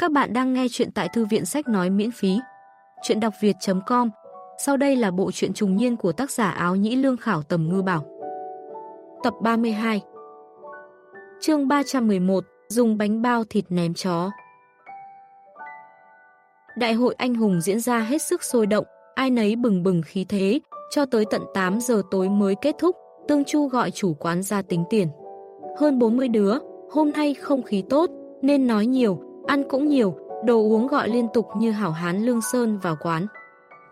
Các bạn đang nghe chuyện tại thư viện sách nói miễn phí. Chuyện đọc việt.com Sau đây là bộ truyện trùng niên của tác giả áo nhĩ lương khảo tầm ngư bảo. Tập 32 chương 311 Dùng bánh bao thịt ném chó Đại hội anh hùng diễn ra hết sức sôi động, ai nấy bừng bừng khí thế, cho tới tận 8 giờ tối mới kết thúc, Tương Chu gọi chủ quán ra tính tiền. Hơn 40 đứa, hôm nay không khí tốt, nên nói nhiều, ăn cũng nhiều, đồ uống gọi liên tục như hảo hán lương sơn vào quán.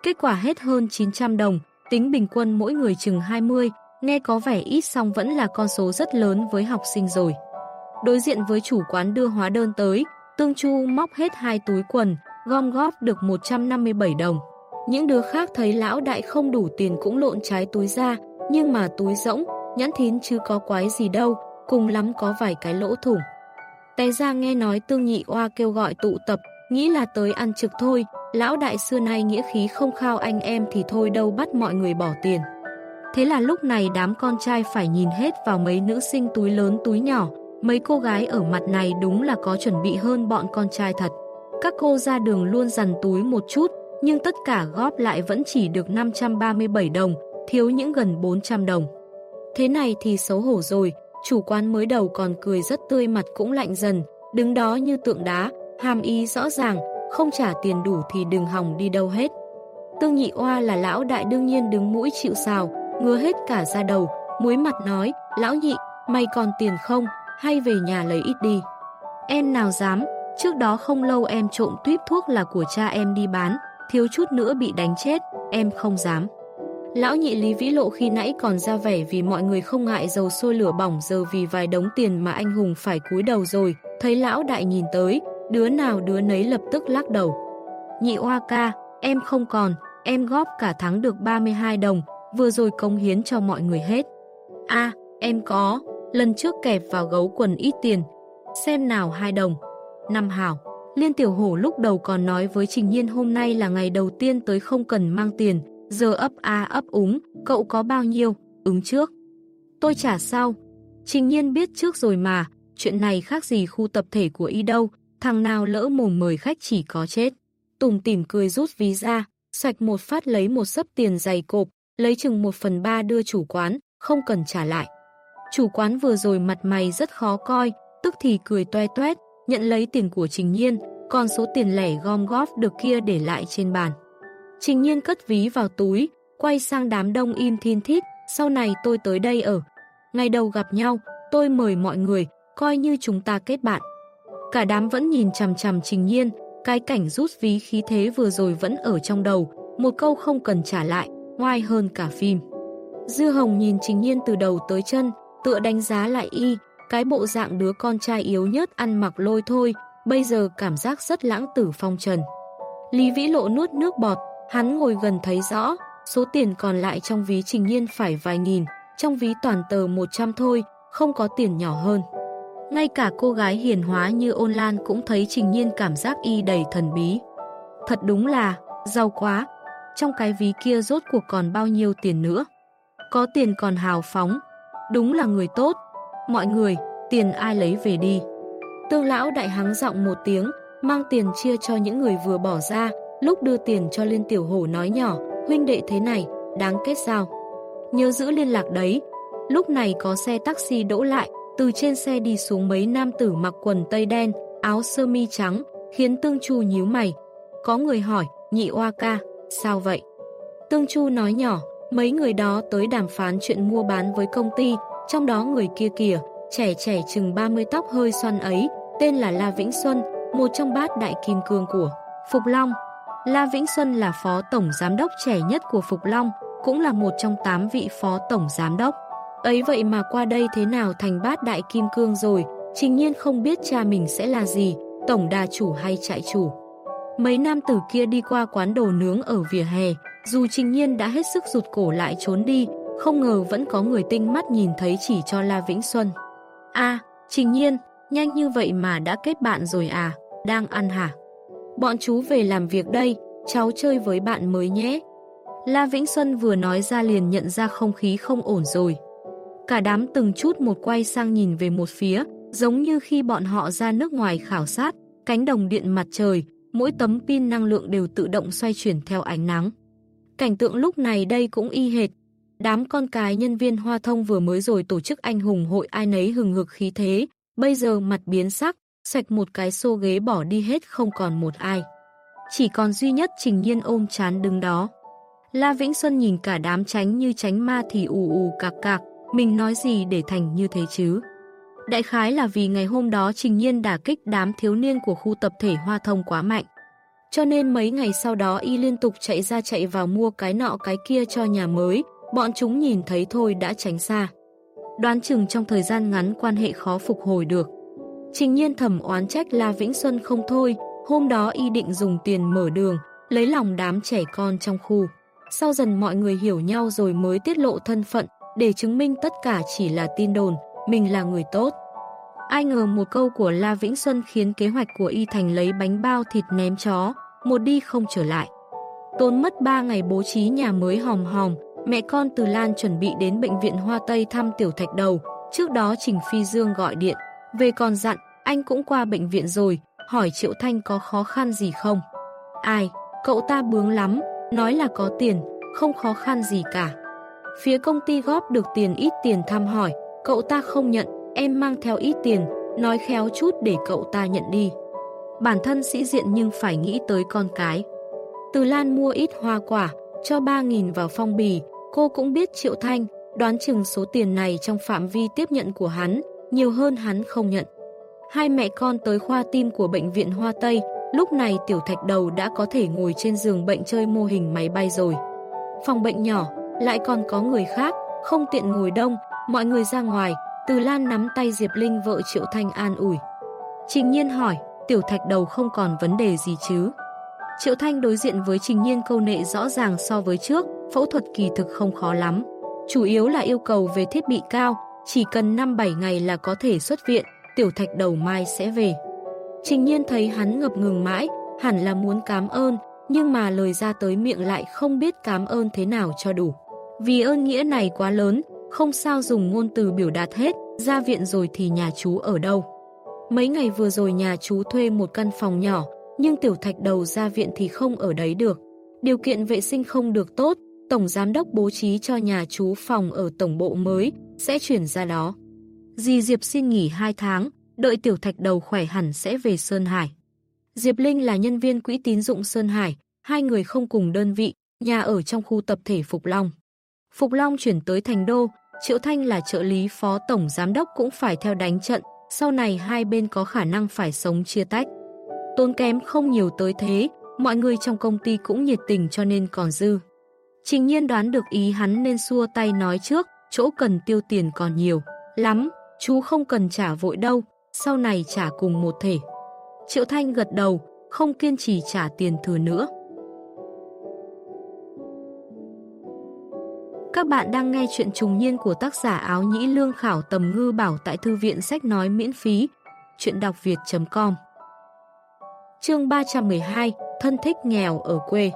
Kết quả hết hơn 900 đồng, tính bình quân mỗi người chừng 20, nghe có vẻ ít song vẫn là con số rất lớn với học sinh rồi. Đối diện với chủ quán đưa hóa đơn tới, Tương Chu móc hết hai túi quần, gom góp được 157 đồng. Những đứa khác thấy lão đại không đủ tiền cũng lộn trái túi ra, nhưng mà túi rỗng, nhãn thín chứ có quái gì đâu, cùng lắm có vài cái lỗ thủng. Té ra nghe nói tương nhị oa kêu gọi tụ tập, nghĩ là tới ăn trực thôi, lão đại xưa nay nghĩa khí không khao anh em thì thôi đâu bắt mọi người bỏ tiền. Thế là lúc này đám con trai phải nhìn hết vào mấy nữ sinh túi lớn túi nhỏ, mấy cô gái ở mặt này đúng là có chuẩn bị hơn bọn con trai thật. Các cô ra đường luôn dằn túi một chút, nhưng tất cả góp lại vẫn chỉ được 537 đồng, thiếu những gần 400 đồng. Thế này thì xấu hổ rồi, chủ quán mới đầu còn cười rất tươi mặt cũng lạnh dần, đứng đó như tượng đá, hàm ý rõ ràng, không trả tiền đủ thì đừng hòng đi đâu hết. Tương nhị oa là lão đại đương nhiên đứng mũi chịu sào, ngứa hết cả ra đầu, muối mặt nói, lão nhị, mày còn tiền không, hay về nhà lấy ít đi. Em nào dám, trước đó không lâu em trộm tuyếp thuốc là của cha em đi bán, thiếu chút nữa bị đánh chết, em không dám. Lão nhị Lý Vĩ Lộ khi nãy còn ra vẻ vì mọi người không ngại dầu sôi lửa bỏng giờ vì vài đống tiền mà anh hùng phải cúi đầu rồi, thấy lão đại nhìn tới, đứa nào đứa nấy lập tức lắc đầu. Nhị hoa ca, em không còn, em góp cả tháng được 32 đồng, vừa rồi công hiến cho mọi người hết. a em có, lần trước kẹp vào gấu quần ít tiền, xem nào hai đồng. Năm hảo, Liên Tiểu Hổ lúc đầu còn nói với Trình Nhiên hôm nay là ngày đầu tiên tới không cần mang tiền, giờ ấp a ấp úng, cậu có bao nhiêu, ứng trước. Tôi trả sau. Trình nhiên biết trước rồi mà, chuyện này khác gì khu tập thể của y đâu, thằng nào lỡ mồm mời khách chỉ có chết. Tùng tìm cười rút ví ra, sạch một phát lấy một sấp tiền dày cộp, lấy chừng một phần ba đưa chủ quán, không cần trả lại. Chủ quán vừa rồi mặt mày rất khó coi, tức thì cười toe toét, nhận lấy tiền của Trình Nhiên, còn số tiền lẻ gom góp được kia để lại trên bàn. Trình nhiên cất ví vào túi, quay sang đám đông im thiên thít, sau này tôi tới đây ở. Ngày đầu gặp nhau, tôi mời mọi người, coi như chúng ta kết bạn. Cả đám vẫn nhìn chằm chằm trình nhiên, cái cảnh rút ví khí thế vừa rồi vẫn ở trong đầu, một câu không cần trả lại, ngoài hơn cả phim. Dư Hồng nhìn trình nhiên từ đầu tới chân, tựa đánh giá lại y, cái bộ dạng đứa con trai yếu nhất ăn mặc lôi thôi, bây giờ cảm giác rất lãng tử phong trần. Lý Vĩ Lộ nuốt nước bọt, Hắn ngồi gần thấy rõ, số tiền còn lại trong ví trình nhiên phải vài nghìn, trong ví toàn tờ 100 thôi, không có tiền nhỏ hơn. Ngay cả cô gái hiền hóa như ôn lan cũng thấy trình nhiên cảm giác y đầy thần bí. Thật đúng là, giàu quá, trong cái ví kia rốt cuộc còn bao nhiêu tiền nữa. Có tiền còn hào phóng, đúng là người tốt. Mọi người, tiền ai lấy về đi. Tương lão đại hắng giọng một tiếng, mang tiền chia cho những người vừa bỏ ra, Lúc đưa tiền cho Liên Tiểu Hổ nói nhỏ, huynh đệ thế này, đáng kết sao? Nhớ giữ liên lạc đấy. Lúc này có xe taxi đỗ lại, từ trên xe đi xuống mấy nam tử mặc quần tây đen, áo sơ mi trắng, khiến Tương Chu nhíu mày. Có người hỏi, nhị oa ca, sao vậy? Tương Chu nói nhỏ, mấy người đó tới đàm phán chuyện mua bán với công ty, trong đó người kia kìa, trẻ trẻ chừng 30 tóc hơi xoăn ấy, tên là La Vĩnh Xuân, một trong bát đại kim cương của Phục Long, La Vĩnh Xuân là phó tổng giám đốc trẻ nhất của Phục Long, cũng là một trong 8 vị phó tổng giám đốc. Ấy vậy mà qua đây thế nào thành bát đại kim cương rồi, trình nhiên không biết cha mình sẽ là gì, tổng đà chủ hay trại chủ. Mấy nam tử kia đi qua quán đồ nướng ở vỉa hè, dù trình nhiên đã hết sức rụt cổ lại trốn đi, không ngờ vẫn có người tinh mắt nhìn thấy chỉ cho La Vĩnh Xuân. a trình nhiên, nhanh như vậy mà đã kết bạn rồi à, đang ăn hả? Bọn chú về làm việc đây, cháu chơi với bạn mới nhé. La Vĩnh Xuân vừa nói ra liền nhận ra không khí không ổn rồi. Cả đám từng chút một quay sang nhìn về một phía, giống như khi bọn họ ra nước ngoài khảo sát, cánh đồng điện mặt trời, mỗi tấm pin năng lượng đều tự động xoay chuyển theo ánh nắng. Cảnh tượng lúc này đây cũng y hệt. Đám con cái nhân viên hoa thông vừa mới rồi tổ chức anh hùng hội ai nấy hừng hực khí thế, bây giờ mặt biến sắc, sạch một cái xô ghế bỏ đi hết không còn một ai. Chỉ còn duy nhất Trình Nhiên ôm chán đứng đó. La Vĩnh Xuân nhìn cả đám tránh như tránh ma thì ù ù cạc cạc, mình nói gì để thành như thế chứ? Đại khái là vì ngày hôm đó Trình Nhiên đả kích đám thiếu niên của khu tập thể Hoa Thông quá mạnh. Cho nên mấy ngày sau đó y liên tục chạy ra chạy vào mua cái nọ cái kia cho nhà mới, bọn chúng nhìn thấy thôi đã tránh xa. Đoán chừng trong thời gian ngắn quan hệ khó phục hồi được. Trình nhiên thầm oán trách La Vĩnh Xuân không thôi, hôm đó y định dùng tiền mở đường, lấy lòng đám trẻ con trong khu. Sau dần mọi người hiểu nhau rồi mới tiết lộ thân phận, để chứng minh tất cả chỉ là tin đồn, mình là người tốt. Ai ngờ một câu của La Vĩnh Xuân khiến kế hoạch của Y Thành lấy bánh bao thịt ném chó, một đi không trở lại. Tốn mất 3 ngày bố trí nhà mới hòm hòm, mẹ con Từ Lan chuẩn bị đến bệnh viện Hoa Tây thăm tiểu thạch đầu. Trước đó Trình Phi Dương gọi điện, về còn dặn, anh cũng qua bệnh viện rồi, hỏi Triệu Thanh có khó khăn gì không. Ai, cậu ta bướng lắm, nói là có tiền, không khó khăn gì cả. Phía công ty góp được tiền ít tiền thăm hỏi, cậu ta không nhận, em mang theo ít tiền, nói khéo chút để cậu ta nhận đi. Bản thân sĩ diện nhưng phải nghĩ tới con cái. Từ Lan mua ít hoa quả, cho 3.000 vào phong bì, cô cũng biết Triệu Thanh, đoán chừng số tiền này trong phạm vi tiếp nhận của hắn, nhiều hơn hắn không nhận. Hai mẹ con tới khoa tim của bệnh viện Hoa Tây, lúc này tiểu thạch đầu đã có thể ngồi trên giường bệnh chơi mô hình máy bay rồi. Phòng bệnh nhỏ, lại còn có người khác, không tiện ngồi đông, mọi người ra ngoài, từ Lan nắm tay Diệp Linh vợ Triệu Thanh an ủi. Trình Nhiên hỏi, tiểu thạch đầu không còn vấn đề gì chứ? Triệu Thanh đối diện với Trình Nhiên câu nệ rõ ràng so với trước, phẫu thuật kỳ thực không khó lắm. Chủ yếu là yêu cầu về thiết bị cao, chỉ cần 5-7 ngày là có thể xuất viện, tiểu thạch đầu mai sẽ về. Trình Nhiên thấy hắn ngập ngừng mãi, hẳn là muốn cảm ơn, nhưng mà lời ra tới miệng lại không biết cảm ơn thế nào cho đủ. Vì ơn nghĩa này quá lớn, không sao dùng ngôn từ biểu đạt hết, ra viện rồi thì nhà chú ở đâu. Mấy ngày vừa rồi nhà chú thuê một căn phòng nhỏ, nhưng tiểu thạch đầu ra viện thì không ở đấy được. Điều kiện vệ sinh không được tốt, Tổng Giám đốc bố trí cho nhà chú phòng ở tổng bộ mới, sẽ chuyển ra đó. Dì Diệp xin nghỉ 2 tháng, đợi tiểu thạch đầu khỏe hẳn sẽ về Sơn Hải. Diệp Linh là nhân viên quỹ tín dụng Sơn Hải, hai người không cùng đơn vị, nhà ở trong khu tập thể Phục Long. Phục Long chuyển tới Thành Đô, Triệu Thanh là trợ lý phó tổng giám đốc cũng phải theo đánh trận, sau này hai bên có khả năng phải sống chia tách. Tốn kém không nhiều tới thế, mọi người trong công ty cũng nhiệt tình cho nên còn dư. Trình nhiên đoán được ý hắn nên xua tay nói trước, chỗ cần tiêu tiền còn nhiều. Lắm, chú không cần trả vội đâu, sau này trả cùng một thể. Triệu Thanh gật đầu, không kiên trì trả tiền thừa nữa. Các bạn đang nghe chuyện trùng niên của tác giả áo nhĩ lương khảo tầm ngư bảo tại thư viện sách nói miễn phí. Chuyện đọc việt.com Chương 312 Thân thích nghèo ở quê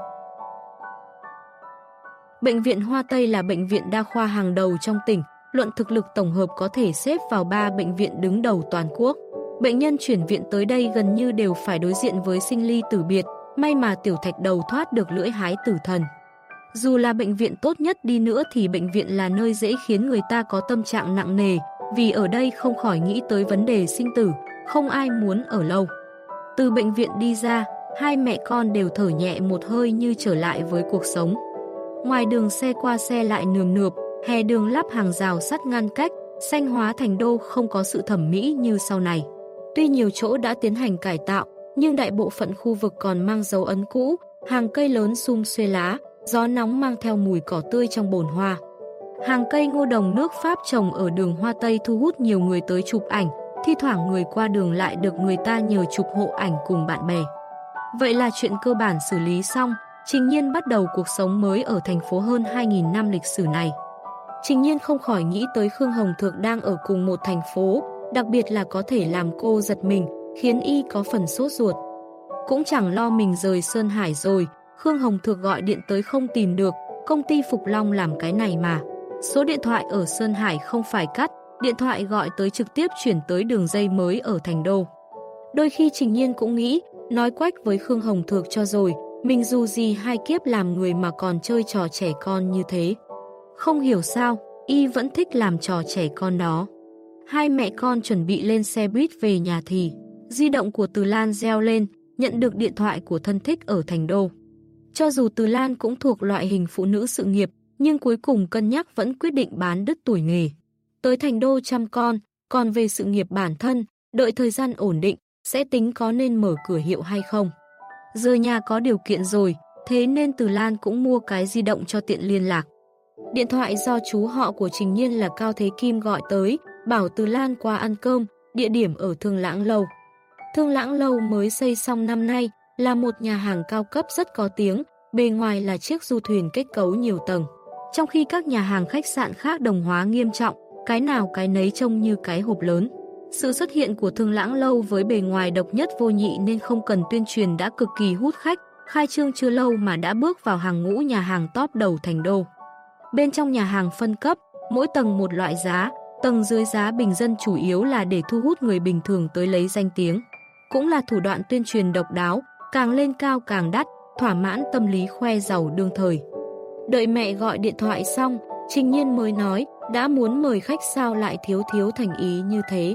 Bệnh viện Hoa Tây là bệnh viện đa khoa hàng đầu trong tỉnh, luận thực lực tổng hợp có thể xếp vào 3 bệnh viện đứng đầu toàn quốc. Bệnh nhân chuyển viện tới đây gần như đều phải đối diện với sinh ly tử biệt, may mà tiểu thạch đầu thoát được lưỡi hái tử thần. Dù là bệnh viện tốt nhất đi nữa thì bệnh viện là nơi dễ khiến người ta có tâm trạng nặng nề, vì ở đây không khỏi nghĩ tới vấn đề sinh tử, không ai muốn ở lâu. Từ bệnh viện đi ra, hai mẹ con đều thở nhẹ một hơi như trở lại với cuộc sống. Ngoài đường xe qua xe lại nườm nượp, hè đường lắp hàng rào sắt ngăn cách, xanh hóa thành đô không có sự thẩm mỹ như sau này. Tuy nhiều chỗ đã tiến hành cải tạo, nhưng đại bộ phận khu vực còn mang dấu ấn cũ, hàng cây lớn sum xuê lá, gió nóng mang theo mùi cỏ tươi trong bồn hoa. Hàng cây ngô đồng nước Pháp trồng ở đường Hoa Tây thu hút nhiều người tới chụp ảnh, thi thoảng người qua đường lại được người ta nhờ chụp hộ ảnh cùng bạn bè. Vậy là chuyện cơ bản xử lý xong, Trình Nhiên bắt đầu cuộc sống mới ở thành phố hơn 2.000 năm lịch sử này. Trình Nhiên không khỏi nghĩ tới Khương Hồng Thượng đang ở cùng một thành phố, đặc biệt là có thể làm cô giật mình, khiến y có phần sốt ruột. Cũng chẳng lo mình rời Sơn Hải rồi, Khương Hồng Thược gọi điện tới không tìm được, công ty Phục Long làm cái này mà. Số điện thoại ở Sơn Hải không phải cắt, điện thoại gọi tới trực tiếp chuyển tới đường dây mới ở Thành Đô. Đôi khi Trình Nhiên cũng nghĩ, nói quách với Khương Hồng Thược cho rồi, mình dù gì hai kiếp làm người mà còn chơi trò trẻ con như thế. Không hiểu sao, y vẫn thích làm trò trẻ con đó. Hai mẹ con chuẩn bị lên xe buýt về nhà thì, di động của Từ Lan reo lên, nhận được điện thoại của thân thích ở Thành Đô. Cho dù Từ Lan cũng thuộc loại hình phụ nữ sự nghiệp, nhưng cuối cùng cân nhắc vẫn quyết định bán đứt tuổi nghề. Tới Thành Đô chăm con, còn về sự nghiệp bản thân, đợi thời gian ổn định, sẽ tính có nên mở cửa hiệu hay không. Giờ nhà có điều kiện rồi, thế nên Từ Lan cũng mua cái di động cho tiện liên lạc. Điện thoại do chú họ của Trình Nhiên là Cao Thế Kim gọi tới, bảo Từ Lan qua ăn cơm, địa điểm ở Thương Lãng Lâu. Thương Lãng Lâu mới xây xong năm nay, là một nhà hàng cao cấp rất có tiếng, bề ngoài là chiếc du thuyền kết cấu nhiều tầng. Trong khi các nhà hàng khách sạn khác đồng hóa nghiêm trọng, cái nào cái nấy trông như cái hộp lớn. Sự xuất hiện của Thương Lãng Lâu với bề ngoài độc nhất vô nhị nên không cần tuyên truyền đã cực kỳ hút khách, khai trương chưa lâu mà đã bước vào hàng ngũ nhà hàng top đầu thành đô. Bên trong nhà hàng phân cấp, mỗi tầng một loại giá, tầng dưới giá bình dân chủ yếu là để thu hút người bình thường tới lấy danh tiếng. Cũng là thủ đoạn tuyên truyền độc đáo, càng lên cao càng đắt, thỏa mãn tâm lý khoe giàu đương thời. Đợi mẹ gọi điện thoại xong, Trình Nhiên mới nói, đã muốn mời khách sao lại thiếu thiếu thành ý như thế.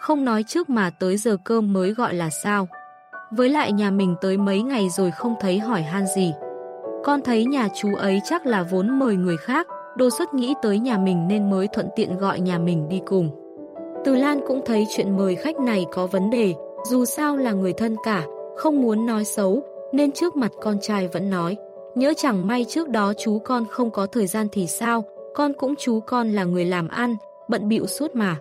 Không nói trước mà tới giờ cơm mới gọi là sao. Với lại nhà mình tới mấy ngày rồi không thấy hỏi han gì. Con thấy nhà chú ấy chắc là vốn mời người khác, đô xuất nghĩ tới nhà mình nên mới thuận tiện gọi nhà mình đi cùng. Từ Lan cũng thấy chuyện mời khách này có vấn đề, dù sao là người thân cả, không muốn nói xấu, nên trước mặt con trai vẫn nói. Nhớ chẳng may trước đó chú con không có thời gian thì sao, con cũng chú con là người làm ăn, bận bịu suốt mà.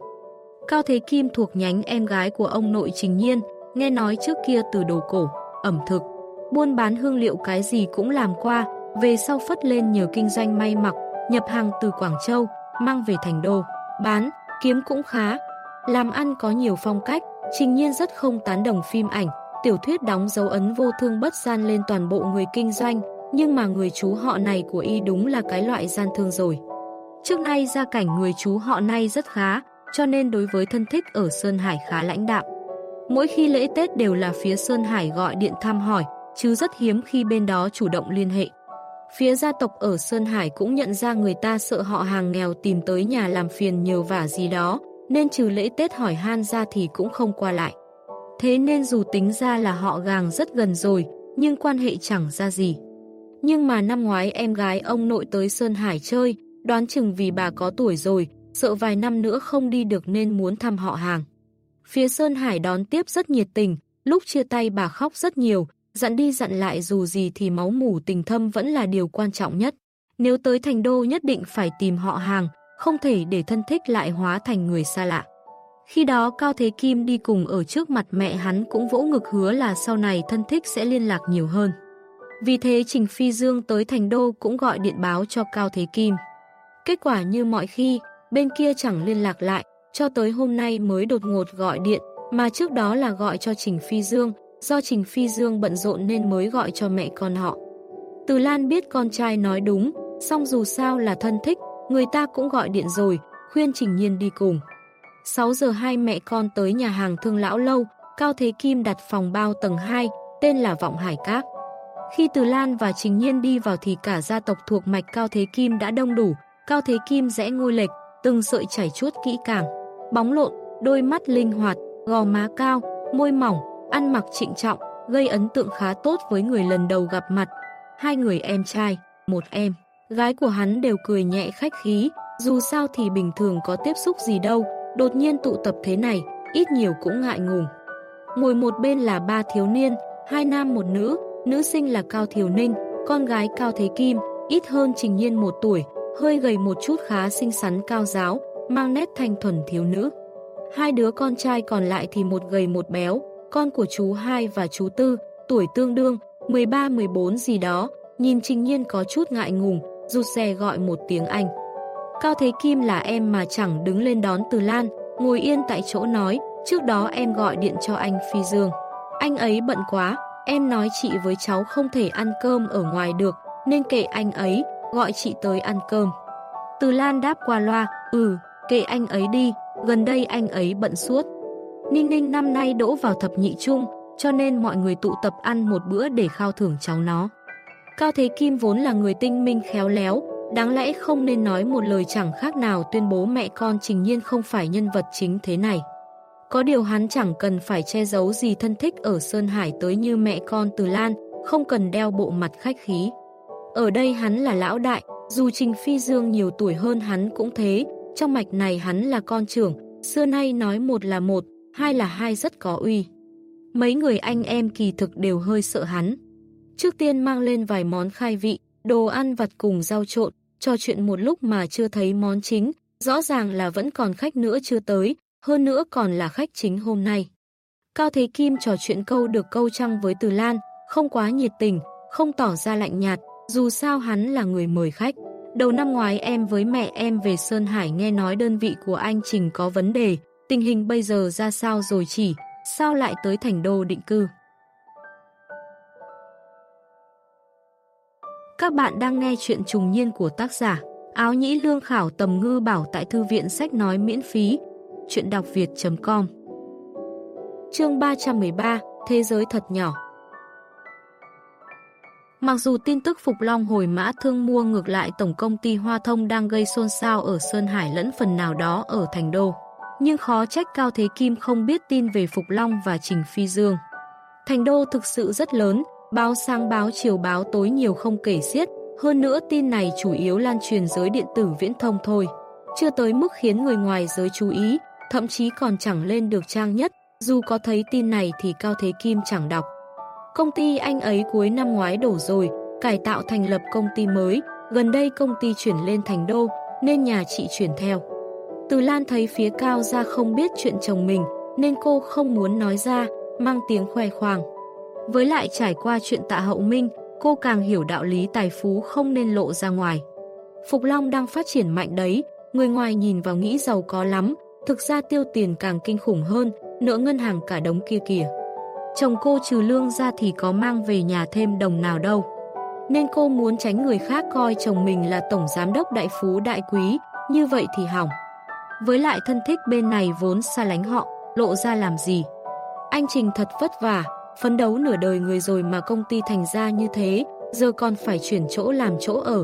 Cao Thế Kim thuộc nhánh em gái của ông nội Trình Nhiên, nghe nói trước kia từ đồ cổ, ẩm thực, buôn bán hương liệu cái gì cũng làm qua, về sau phất lên nhờ kinh doanh may mặc, nhập hàng từ Quảng Châu, mang về thành đô, bán, kiếm cũng khá. Làm ăn có nhiều phong cách, Trình Nhiên rất không tán đồng phim ảnh, tiểu thuyết đóng dấu ấn vô thương bất gian lên toàn bộ người kinh doanh, nhưng mà người chú họ này của y đúng là cái loại gian thương rồi. Trước nay gia cảnh người chú họ này rất khá, cho nên đối với thân thích ở Sơn Hải khá lãnh đạm. Mỗi khi lễ Tết đều là phía Sơn Hải gọi điện thăm hỏi, chứ rất hiếm khi bên đó chủ động liên hệ. Phía gia tộc ở Sơn Hải cũng nhận ra người ta sợ họ hàng nghèo tìm tới nhà làm phiền nhờ vả gì đó, nên trừ lễ Tết hỏi han ra thì cũng không qua lại. Thế nên dù tính ra là họ gàng rất gần rồi, nhưng quan hệ chẳng ra gì. Nhưng mà năm ngoái em gái ông nội tới Sơn Hải chơi, đoán chừng vì bà có tuổi rồi, sợ vài năm nữa không đi được nên muốn thăm họ hàng. Phía Sơn Hải đón tiếp rất nhiệt tình, lúc chia tay bà khóc rất nhiều, dặn đi dặn lại dù gì thì máu mủ tình thâm vẫn là điều quan trọng nhất. Nếu tới thành đô nhất định phải tìm họ hàng, không thể để thân thích lại hóa thành người xa lạ. Khi đó Cao Thế Kim đi cùng ở trước mặt mẹ hắn cũng vỗ ngực hứa là sau này thân thích sẽ liên lạc nhiều hơn. Vì thế Trình Phi Dương tới Thành Đô cũng gọi điện báo cho Cao Thế Kim. Kết quả như mọi khi, bên kia chẳng liên lạc lại, cho tới hôm nay mới đột ngột gọi điện, mà trước đó là gọi cho Trình Phi Dương, do Trình Phi Dương bận rộn nên mới gọi cho mẹ con họ. Từ Lan biết con trai nói đúng, song dù sao là thân thích, người ta cũng gọi điện rồi, khuyên Trình Nhiên đi cùng. 6 giờ hai mẹ con tới nhà hàng thương lão lâu, Cao Thế Kim đặt phòng bao tầng 2, tên là Vọng Hải Các. Khi Từ Lan và Trình Nhiên đi vào thì cả gia tộc thuộc mạch Cao Thế Kim đã đông đủ, Cao Thế Kim rẽ ngôi lệch, từng sợi chảy chuốt kỹ càng, bóng lộn, đôi mắt linh hoạt, gò má cao, môi mỏng, ăn mặc trịnh trọng, gây ấn tượng khá tốt với người lần đầu gặp mặt. Hai người em trai, một em, gái của hắn đều cười nhẹ khách khí, dù sao thì bình thường có tiếp xúc gì đâu, đột nhiên tụ tập thế này, ít nhiều cũng ngại ngùng. Ngồi một bên là ba thiếu niên, hai nam một nữ, nữ sinh là Cao Thiều Ninh, con gái Cao Thế Kim, ít hơn Trình Nhiên một tuổi, hơi gầy một chút khá xinh xắn cao giáo, mang nét thanh thuần thiếu nữ. Hai đứa con trai còn lại thì một gầy một béo, con của chú hai và chú tư, tuổi tương đương, 13-14 gì đó, nhìn Trình Nhiên có chút ngại ngùng, rụt xe gọi một tiếng Anh. Cao Thế Kim là em mà chẳng đứng lên đón Từ Lan, ngồi yên tại chỗ nói, trước đó em gọi điện cho anh Phi Dương. Anh ấy bận quá, em nói chị với cháu không thể ăn cơm ở ngoài được, nên kệ anh ấy, gọi chị tới ăn cơm. Từ Lan đáp qua loa, ừ, kệ anh ấy đi, gần đây anh ấy bận suốt. Ninh Ninh năm nay đỗ vào thập nhị trung, cho nên mọi người tụ tập ăn một bữa để khao thưởng cháu nó. Cao Thế Kim vốn là người tinh minh khéo léo, đáng lẽ không nên nói một lời chẳng khác nào tuyên bố mẹ con Trình Nhiên không phải nhân vật chính thế này. Có điều hắn chẳng cần phải che giấu gì thân thích ở Sơn Hải tới như mẹ con Từ Lan, không cần đeo bộ mặt khách khí. Ở đây hắn là lão đại, dù Trình Phi Dương nhiều tuổi hơn hắn cũng thế, trong mạch này hắn là con trưởng, xưa nay nói một là một, hai là hai rất có uy. Mấy người anh em kỳ thực đều hơi sợ hắn. Trước tiên mang lên vài món khai vị, đồ ăn vặt cùng rau trộn, trò chuyện một lúc mà chưa thấy món chính, rõ ràng là vẫn còn khách nữa chưa tới, hơn nữa còn là khách chính hôm nay. Cao Thế Kim trò chuyện câu được câu trăng với Từ Lan, không quá nhiệt tình, không tỏ ra lạnh nhạt, dù sao hắn là người mời khách. Đầu năm ngoái em với mẹ em về Sơn Hải nghe nói đơn vị của anh Trình có vấn đề, tình hình bây giờ ra sao rồi chỉ, sao lại tới thành đô định cư. Các bạn đang nghe chuyện trùng niên của tác giả Áo Nhĩ Lương Khảo Tầm Ngư Bảo tại Thư viện Sách Nói miễn phí, chuyện đọc việt.com Chương 313 Thế giới thật nhỏ. Mặc dù tin tức Phục Long hồi mã thương mua ngược lại Tổng công ty Hoa Thông đang gây xôn xao ở Sơn Hải lẫn phần nào đó ở Thành Đô, nhưng khó trách Cao Thế Kim không biết tin về Phục Long và Trình Phi Dương. Thành Đô thực sự rất lớn, báo sáng báo chiều báo tối nhiều không kể xiết, hơn nữa tin này chủ yếu lan truyền giới điện tử viễn thông thôi. Chưa tới mức khiến người ngoài giới chú ý, thậm chí còn chẳng lên được trang nhất, dù có thấy tin này thì Cao Thế Kim chẳng đọc. Công ty anh ấy cuối năm ngoái đổ rồi, cải tạo thành lập công ty mới, gần đây công ty chuyển lên thành đô, nên nhà chị chuyển theo. Từ Lan thấy phía cao ra không biết chuyện chồng mình, nên cô không muốn nói ra, mang tiếng khoe khoang. Với lại trải qua chuyện tạ hậu minh, cô càng hiểu đạo lý tài phú không nên lộ ra ngoài. Phục Long đang phát triển mạnh đấy, người ngoài nhìn vào nghĩ giàu có lắm, thực ra tiêu tiền càng kinh khủng hơn, nợ ngân hàng cả đống kia kìa. Chồng cô trừ lương ra thì có mang về nhà thêm đồng nào đâu. Nên cô muốn tránh người khác coi chồng mình là tổng giám đốc đại phú đại quý, như vậy thì hỏng. Với lại thân thích bên này vốn xa lánh họ, lộ ra làm gì. Anh Trình thật vất vả, phấn đấu nửa đời người rồi mà công ty thành ra như thế, giờ còn phải chuyển chỗ làm chỗ ở.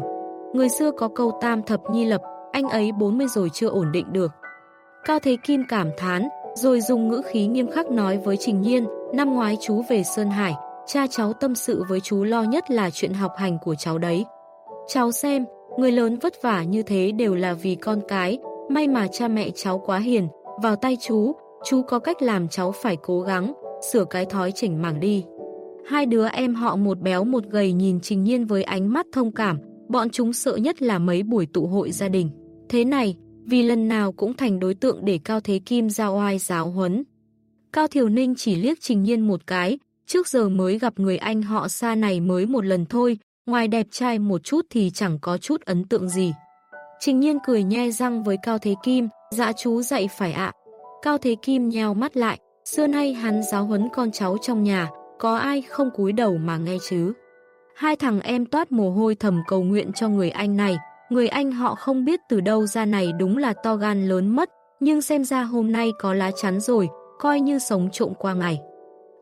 Người xưa có câu tam thập nhi lập, anh ấy 40 rồi chưa ổn định được. Cao Thế Kim cảm thán, rồi dùng ngữ khí nghiêm khắc nói với Trình Nhiên, năm ngoái chú về Sơn Hải, cha cháu tâm sự với chú lo nhất là chuyện học hành của cháu đấy. Cháu xem, người lớn vất vả như thế đều là vì con cái, may mà cha mẹ cháu quá hiền, vào tay chú, chú có cách làm cháu phải cố gắng, sửa cái thói chỉnh mảng đi. Hai đứa em họ một béo một gầy nhìn Trình Nhiên với ánh mắt thông cảm, bọn chúng sợ nhất là mấy buổi tụ hội gia đình. Thế này, vì lần nào cũng thành đối tượng để Cao Thế Kim giao oai giáo huấn. Cao Thiều Ninh chỉ liếc Trình Nhiên một cái, trước giờ mới gặp người anh họ xa này mới một lần thôi, ngoài đẹp trai một chút thì chẳng có chút ấn tượng gì. Trình Nhiên cười nhe răng với Cao Thế Kim, dạ chú dạy phải ạ. Cao Thế Kim nheo mắt lại, xưa nay hắn giáo huấn con cháu trong nhà, có ai không cúi đầu mà nghe chứ. Hai thằng em toát mồ hôi thầm cầu nguyện cho người anh này, người anh họ không biết từ đâu ra này đúng là to gan lớn mất, nhưng xem ra hôm nay có lá chắn rồi, coi như sống trộm qua ngày.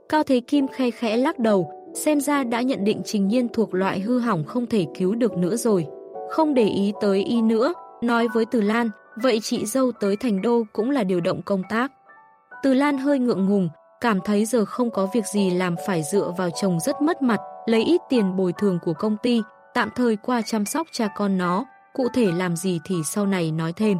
Cao Thế Kim khe khẽ lắc đầu, xem ra đã nhận định Trình Nhiên thuộc loại hư hỏng không thể cứu được nữa rồi. Không để ý tới y nữa, nói với Từ Lan, vậy chị dâu tới thành đô cũng là điều động công tác. Từ Lan hơi ngượng ngùng, cảm thấy giờ không có việc gì làm phải dựa vào chồng rất mất mặt, lấy ít tiền bồi thường của công ty, tạm thời qua chăm sóc cha con nó, cụ thể làm gì thì sau này nói thêm.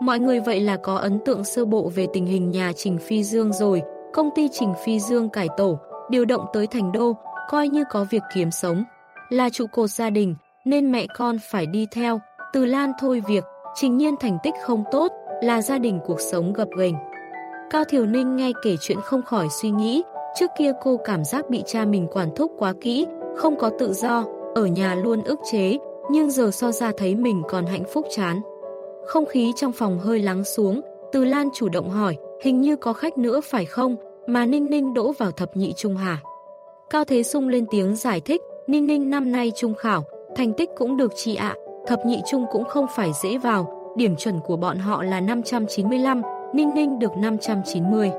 Mọi người vậy là có ấn tượng sơ bộ về tình hình nhà Trình Phi Dương rồi, công ty Trình Phi Dương cải tổ, điều động tới thành đô, coi như có việc kiếm sống. Là trụ cột gia đình, nên mẹ con phải đi theo, từ Lan thôi việc, trình nhiên thành tích không tốt, là gia đình cuộc sống gập ghềnh. Cao Thiều Ninh nghe kể chuyện không khỏi suy nghĩ, trước kia cô cảm giác bị cha mình quản thúc quá kỹ, không có tự do, ở nhà luôn ức chế, nhưng giờ so ra thấy mình còn hạnh phúc chán. Không khí trong phòng hơi lắng xuống, Từ Lan chủ động hỏi, hình như có khách nữa phải không, mà Ninh Ninh đỗ vào thập nhị trung hà. Cao Thế Sung lên tiếng giải thích, Ninh Ninh năm nay trung khảo, thành tích cũng được chị ạ, thập nhị trung cũng không phải dễ vào, điểm chuẩn của bọn họ là 595, Ninh Ninh được 590.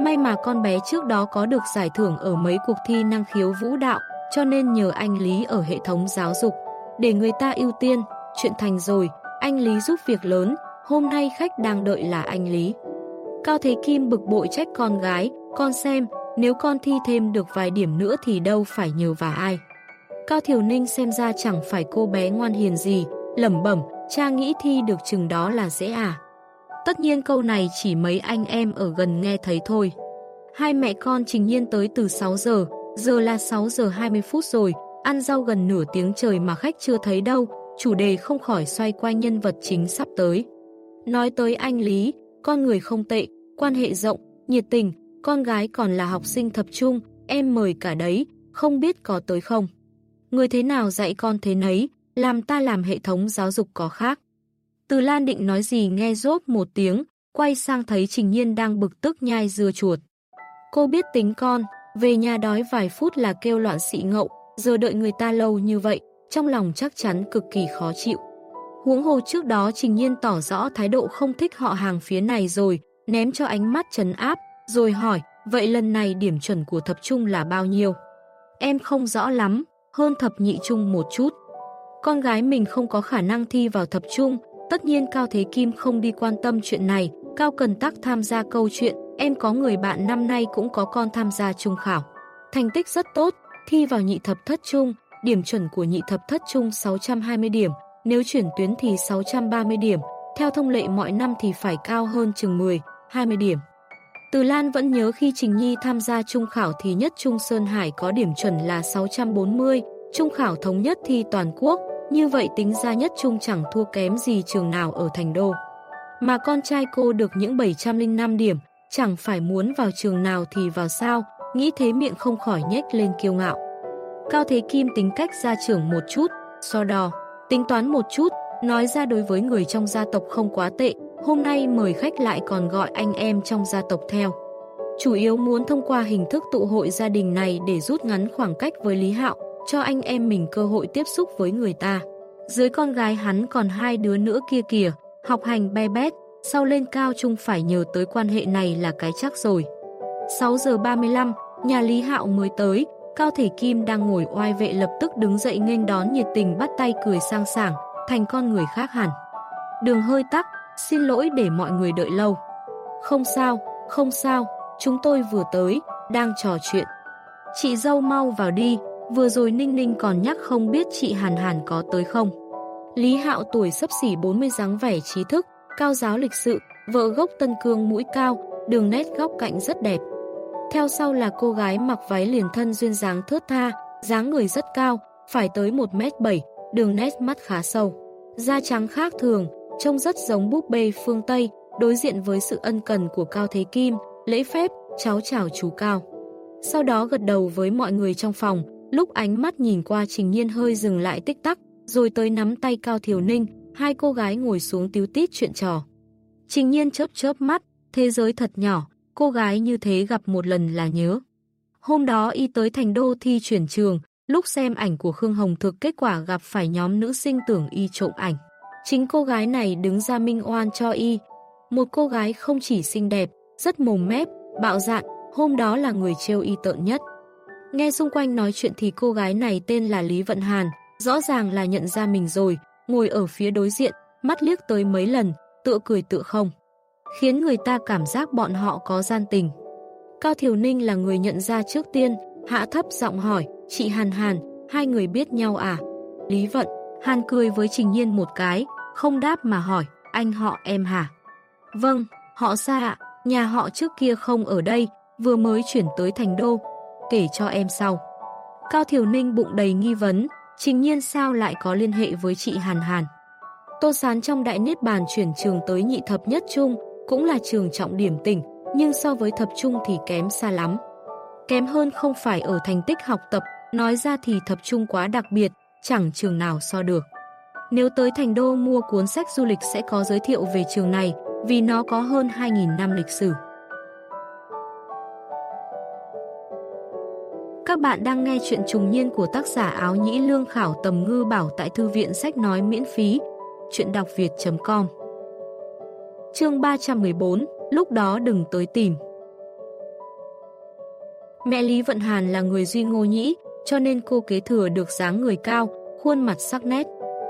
May mà con bé trước đó có được giải thưởng ở mấy cuộc thi năng khiếu vũ đạo, cho nên nhờ anh Lý ở hệ thống giáo dục. Để người ta ưu tiên, chuyện thành rồi, anh Lý giúp việc lớn, hôm nay khách đang đợi là anh Lý. Cao Thế Kim bực bội trách con gái, con xem, nếu con thi thêm được vài điểm nữa thì đâu phải nhờ vào ai. Cao Thiểu Ninh xem ra chẳng phải cô bé ngoan hiền gì, lẩm bẩm, cha nghĩ thi được chừng đó là dễ à. Tất nhiên câu này chỉ mấy anh em ở gần nghe thấy thôi. Hai mẹ con trình nhiên tới từ 6 giờ, giờ là 6 giờ 20 phút rồi, ăn rau gần nửa tiếng trời mà khách chưa thấy đâu, chủ đề không khỏi xoay quanh nhân vật chính sắp tới. Nói tới anh Lý, con người không tệ, quan hệ rộng, nhiệt tình, con gái còn là học sinh thập trung, em mời cả đấy, không biết có tới không. Người thế nào dạy con thế nấy, làm ta làm hệ thống giáo dục có khác. Từ Lan định nói gì nghe rốt một tiếng, quay sang thấy Trình Nhiên đang bực tức nhai dưa chuột. Cô biết tính con, về nhà đói vài phút là kêu loạn xị ngậu, giờ đợi người ta lâu như vậy, trong lòng chắc chắn cực kỳ khó chịu. Huống hồ trước đó Trình Nhiên tỏ rõ thái độ không thích họ hàng phía này rồi, ném cho ánh mắt trấn áp, rồi hỏi, vậy lần này điểm chuẩn của thập trung là bao nhiêu? Em không rõ lắm, hơn thập nhị trung một chút. Con gái mình không có khả năng thi vào thập trung, tất nhiên Cao Thế Kim không đi quan tâm chuyện này, Cao Cần Tắc tham gia câu chuyện, em có người bạn năm nay cũng có con tham gia trung khảo. Thành tích rất tốt, thi vào nhị thập thất trung, điểm chuẩn của nhị thập thất trung 620 điểm, nếu chuyển tuyến thì 630 điểm, theo thông lệ mọi năm thì phải cao hơn chừng 10, 20 điểm. Từ Lan vẫn nhớ khi Trình Nhi tham gia trung khảo thì nhất Trung Sơn Hải có điểm chuẩn là 640, trung khảo thống nhất thi toàn quốc, như vậy tính ra nhất Trung chẳng thua kém gì trường nào ở thành đô. Mà con trai cô được những 705 điểm, chẳng phải muốn vào trường nào thì vào sao, nghĩ thế miệng không khỏi nhếch lên kiêu ngạo. Cao Thế Kim tính cách gia trưởng một chút, so đo, tính toán một chút, nói ra đối với người trong gia tộc không quá tệ, hôm nay mời khách lại còn gọi anh em trong gia tộc theo. Chủ yếu muốn thông qua hình thức tụ hội gia đình này để rút ngắn khoảng cách với Lý Hạo, cho anh em mình cơ hội tiếp xúc với người ta. Dưới con gái hắn còn hai đứa nữa kia kìa, học hành be bét, sau lên cao trung phải nhờ tới quan hệ này là cái chắc rồi. 6 giờ 35, nhà Lý Hạo mới tới, Cao Thể Kim đang ngồi oai vệ lập tức đứng dậy nghênh đón nhiệt tình bắt tay cười sang sảng, thành con người khác hẳn. Đường hơi tắc, xin lỗi để mọi người đợi lâu. Không sao, không sao, chúng tôi vừa tới, đang trò chuyện. Chị dâu mau vào đi, vừa rồi Ninh Ninh còn nhắc không biết chị Hàn Hàn có tới không. Lý Hạo tuổi sấp xỉ 40 dáng vẻ trí thức, cao giáo lịch sự, vợ gốc Tân Cương mũi cao, đường nét góc cạnh rất đẹp. Theo sau là cô gái mặc váy liền thân duyên dáng thướt tha, dáng người rất cao, phải tới 1m7, đường nét mắt khá sâu. Da trắng khác thường, trông rất giống búp bê phương Tây, đối diện với sự ân cần của Cao Thế Kim, lễ phép, cháu chào chú Cao. Sau đó gật đầu với mọi người trong phòng, lúc ánh mắt nhìn qua Trình Nhiên hơi dừng lại tích tắc, rồi tới nắm tay Cao Thiều Ninh, hai cô gái ngồi xuống tiếu tít chuyện trò. Trình Nhiên chớp chớp mắt, thế giới thật nhỏ, cô gái như thế gặp một lần là nhớ. Hôm đó y tới thành đô thi chuyển trường, lúc xem ảnh của Khương Hồng thực kết quả gặp phải nhóm nữ sinh tưởng y trộm ảnh. Chính cô gái này đứng ra minh oan cho y. Một cô gái không chỉ xinh đẹp, rất mồm mép, bạo dạn, hôm đó là người trêu y tợn nhất. Nghe xung quanh nói chuyện thì cô gái này tên là Lý Vận Hàn, rõ ràng là nhận ra mình rồi, ngồi ở phía đối diện, mắt liếc tới mấy lần, tựa cười tựa không. Khiến người ta cảm giác bọn họ có gian tình. Cao Thiều Ninh là người nhận ra trước tiên, hạ thấp giọng hỏi, chị Hàn Hàn, hai người biết nhau à? Lý Vận, Hàn cười với Trình Nhiên một cái, không đáp mà hỏi, anh họ em hả? Vâng, họ xa ạ, nhà họ trước kia không ở đây, vừa mới chuyển tới thành đô, kể cho em sau. Cao Thiểu Ninh bụng đầy nghi vấn, trình nhiên sao lại có liên hệ với chị Hàn Hàn. Tô Sán trong đại niết bàn chuyển trường tới nhị thập nhất trung, cũng là trường trọng điểm tỉnh, nhưng so với thập trung thì kém xa lắm. Kém hơn không phải ở thành tích học tập, nói ra thì thập trung quá đặc biệt, chẳng trường nào so được. Nếu tới Thành Đô mua cuốn sách du lịch sẽ có giới thiệu về trường này, vì nó có hơn 2.000 năm lịch sử. Các bạn đang nghe chuyện trùng niên của tác giả áo nhĩ lương khảo tầm ngư bảo tại thư viện sách nói miễn phí. Chuyện đọc việt.com Chương 314 Lúc đó đừng tới tìm Mẹ Lý Vận Hàn là người duy ngô nhĩ, cho nên cô kế thừa được dáng người cao, khuôn mặt sắc nét.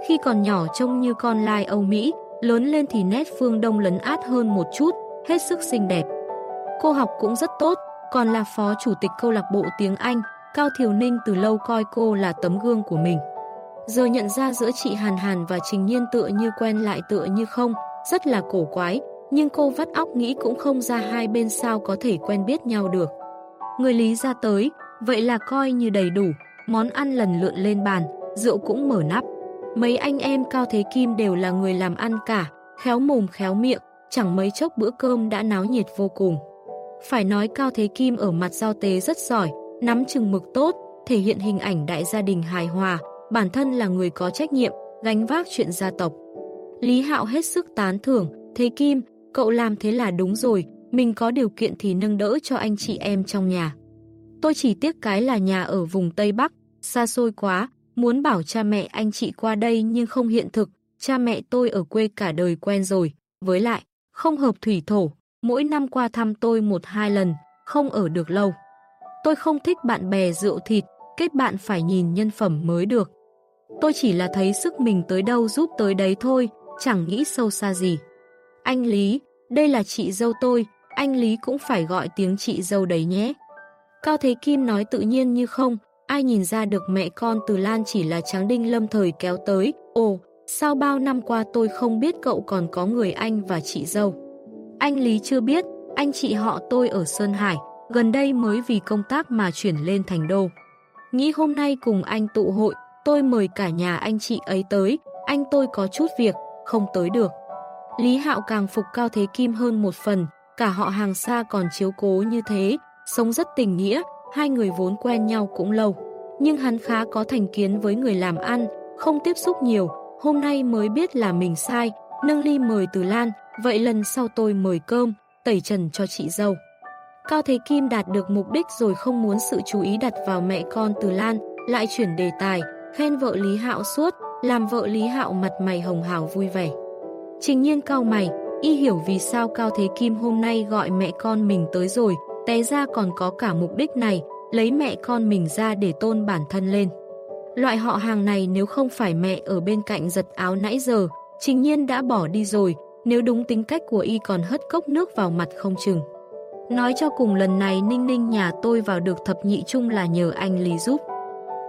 Khi còn nhỏ trông như con lai Âu Mỹ, lớn lên thì nét phương Đông lấn át hơn một chút, hết sức xinh đẹp. Cô học cũng rất tốt, còn là phó chủ tịch câu lạc bộ tiếng Anh, Cao Thiều Ninh từ lâu coi cô là tấm gương của mình. Giờ nhận ra giữa chị Hàn Hàn và Trình Nhiên tựa như quen lại tựa như không, rất là cổ quái, nhưng cô vắt óc nghĩ cũng không ra hai bên sao có thể quen biết nhau được. Người Lý ra tới, vậy là coi như đầy đủ, món ăn lần lượn lên bàn, rượu cũng mở nắp. Mấy anh em Cao Thế Kim đều là người làm ăn cả, khéo mồm khéo miệng, chẳng mấy chốc bữa cơm đã náo nhiệt vô cùng. Phải nói Cao Thế Kim ở mặt giao tế rất giỏi, nắm chừng mực tốt, thể hiện hình ảnh đại gia đình hài hòa, bản thân là người có trách nhiệm, gánh vác chuyện gia tộc. Lý Hạo hết sức tán thưởng, Thế Kim, cậu làm thế là đúng rồi, mình có điều kiện thì nâng đỡ cho anh chị em trong nhà. Tôi chỉ tiếc cái là nhà ở vùng Tây Bắc, xa xôi quá, muốn bảo cha mẹ anh chị qua đây nhưng không hiện thực, cha mẹ tôi ở quê cả đời quen rồi, với lại, không hợp thủy thổ, mỗi năm qua thăm tôi một hai lần, không ở được lâu. Tôi không thích bạn bè rượu thịt, kết bạn phải nhìn nhân phẩm mới được. Tôi chỉ là thấy sức mình tới đâu giúp tới đấy thôi, chẳng nghĩ sâu xa gì. Anh Lý, đây là chị dâu tôi, anh Lý cũng phải gọi tiếng chị dâu đấy nhé. Cao Thế Kim nói tự nhiên như không, ai nhìn ra được mẹ con từ Lan chỉ là tráng đinh lâm thời kéo tới. Ồ, sao bao năm qua tôi không biết cậu còn có người anh và chị dâu. Anh Lý chưa biết, anh chị họ tôi ở Sơn Hải, gần đây mới vì công tác mà chuyển lên thành đô. Nghĩ hôm nay cùng anh tụ hội, tôi mời cả nhà anh chị ấy tới, anh tôi có chút việc, không tới được. Lý Hạo càng phục Cao Thế Kim hơn một phần, cả họ hàng xa còn chiếu cố như thế, sống rất tình nghĩa, hai người vốn quen nhau cũng lâu. Nhưng hắn khá có thành kiến với người làm ăn, không tiếp xúc nhiều, hôm nay mới biết là mình sai, nâng ly mời từ Lan, vậy lần sau tôi mời cơm, tẩy trần cho chị dâu. Cao Thế Kim đạt được mục đích rồi không muốn sự chú ý đặt vào mẹ con từ Lan, lại chuyển đề tài, khen vợ Lý Hạo suốt, làm vợ Lý Hạo mặt mày hồng hào vui vẻ. Trình nhiên cao mày, y hiểu vì sao Cao Thế Kim hôm nay gọi mẹ con mình tới rồi, té ra còn có cả mục đích này, lấy mẹ con mình ra để tôn bản thân lên. Loại họ hàng này nếu không phải mẹ ở bên cạnh giật áo nãy giờ, trình nhiên đã bỏ đi rồi, nếu đúng tính cách của y còn hất cốc nước vào mặt không chừng. Nói cho cùng lần này Ninh Ninh nhà tôi vào được thập nhị chung là nhờ anh Lý giúp.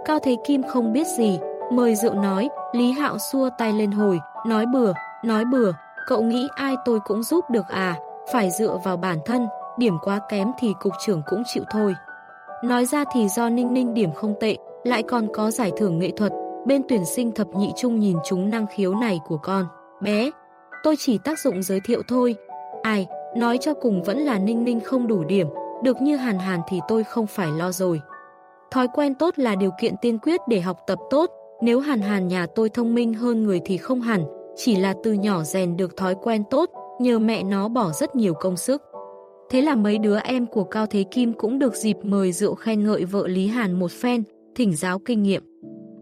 Cao Thế Kim không biết gì, mời rượu nói, Lý Hạo xua tay lên hồi, nói bừa, nói bừa, cậu nghĩ ai tôi cũng giúp được à, phải dựa vào bản thân, điểm quá kém thì cục trưởng cũng chịu thôi. Nói ra thì do Ninh Ninh điểm không tệ, lại còn có giải thưởng nghệ thuật, bên tuyển sinh thập nhị trung nhìn chúng năng khiếu này của con. Bé, tôi chỉ tác dụng giới thiệu thôi. Ai, nói cho cùng vẫn là Ninh Ninh không đủ điểm, được như Hàn Hàn thì tôi không phải lo rồi. Thói quen tốt là điều kiện tiên quyết để học tập tốt, nếu Hàn Hàn nhà tôi thông minh hơn người thì không hẳn, chỉ là từ nhỏ rèn được thói quen tốt, nhờ mẹ nó bỏ rất nhiều công sức. Thế là mấy đứa em của Cao Thế Kim cũng được dịp mời rượu khen ngợi vợ Lý Hàn một phen, thỉnh giáo kinh nghiệm.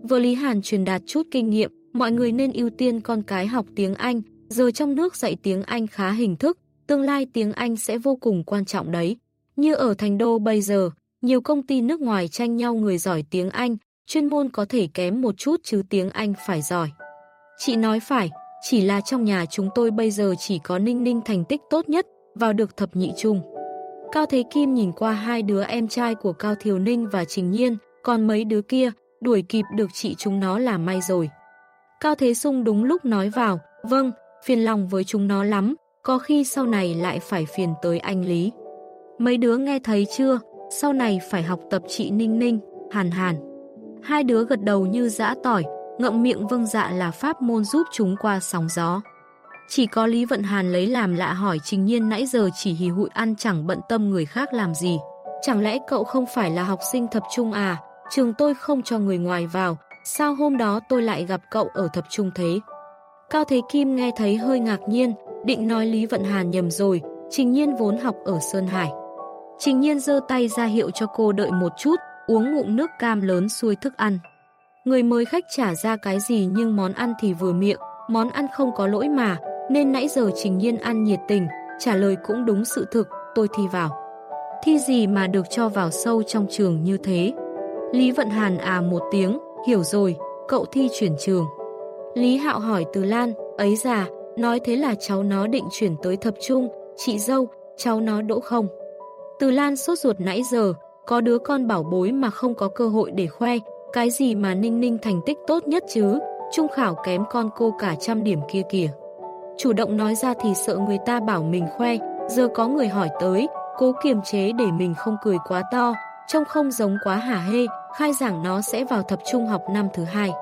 Vợ Lý Hàn truyền đạt chút kinh nghiệm, mọi người nên ưu tiên con cái học tiếng Anh, giờ trong nước dạy tiếng Anh khá hình thức, tương lai tiếng Anh sẽ vô cùng quan trọng đấy. Như ở Thành Đô bây giờ, nhiều công ty nước ngoài tranh nhau người giỏi tiếng Anh, chuyên môn có thể kém một chút chứ tiếng Anh phải giỏi. Chị nói phải, chỉ là trong nhà chúng tôi bây giờ chỉ có Ninh Ninh thành tích tốt nhất, vào được thập nhị chung. Cao Thế Kim nhìn qua hai đứa em trai của Cao Thiều Ninh và Trình Nhiên, còn mấy đứa kia, đuổi kịp được chị chúng nó là may rồi. Cao Thế Sung đúng lúc nói vào, vâng, phiền lòng với chúng nó lắm, có khi sau này lại phải phiền tới anh Lý. Mấy đứa nghe thấy chưa, sau này phải học tập chị Ninh Ninh, Hàn Hàn. Hai đứa gật đầu như dã tỏi, ngậm miệng vâng dạ là pháp môn giúp chúng qua sóng gió. Chỉ có Lý Vận Hàn lấy làm lạ hỏi Trình Nhiên nãy giờ chỉ hì hụi ăn chẳng bận tâm người khác làm gì. Chẳng lẽ cậu không phải là học sinh thập trung à? Trường tôi không cho người ngoài vào, sao hôm đó tôi lại gặp cậu ở thập trung thế? Cao Thế Kim nghe thấy hơi ngạc nhiên, định nói Lý Vận Hàn nhầm rồi, Trình Nhiên vốn học ở Sơn Hải. Trình Nhiên giơ tay ra hiệu cho cô đợi một chút, uống ngụm nước cam lớn xuôi thức ăn. Người mới khách trả ra cái gì nhưng món ăn thì vừa miệng, món ăn không có lỗi mà, nên nãy giờ Trình Nhiên ăn nhiệt tình, trả lời cũng đúng sự thực, tôi thi vào. Thi gì mà được cho vào sâu trong trường như thế? Lý Vận Hàn à một tiếng, hiểu rồi, cậu thi chuyển trường. Lý Hạo hỏi Từ Lan, ấy già, nói thế là cháu nó định chuyển tới thập trung, chị dâu, cháu nó đỗ không? Từ Lan sốt ruột nãy giờ, có đứa con bảo bối mà không có cơ hội để khoe, cái gì mà ninh ninh thành tích tốt nhất chứ, trung khảo kém con cô cả trăm điểm kia kìa. Chủ động nói ra thì sợ người ta bảo mình khoe, giờ có người hỏi tới, cố kiềm chế để mình không cười quá to, trông không giống quá hả hê, khai giảng nó sẽ vào thập trung học năm thứ hai.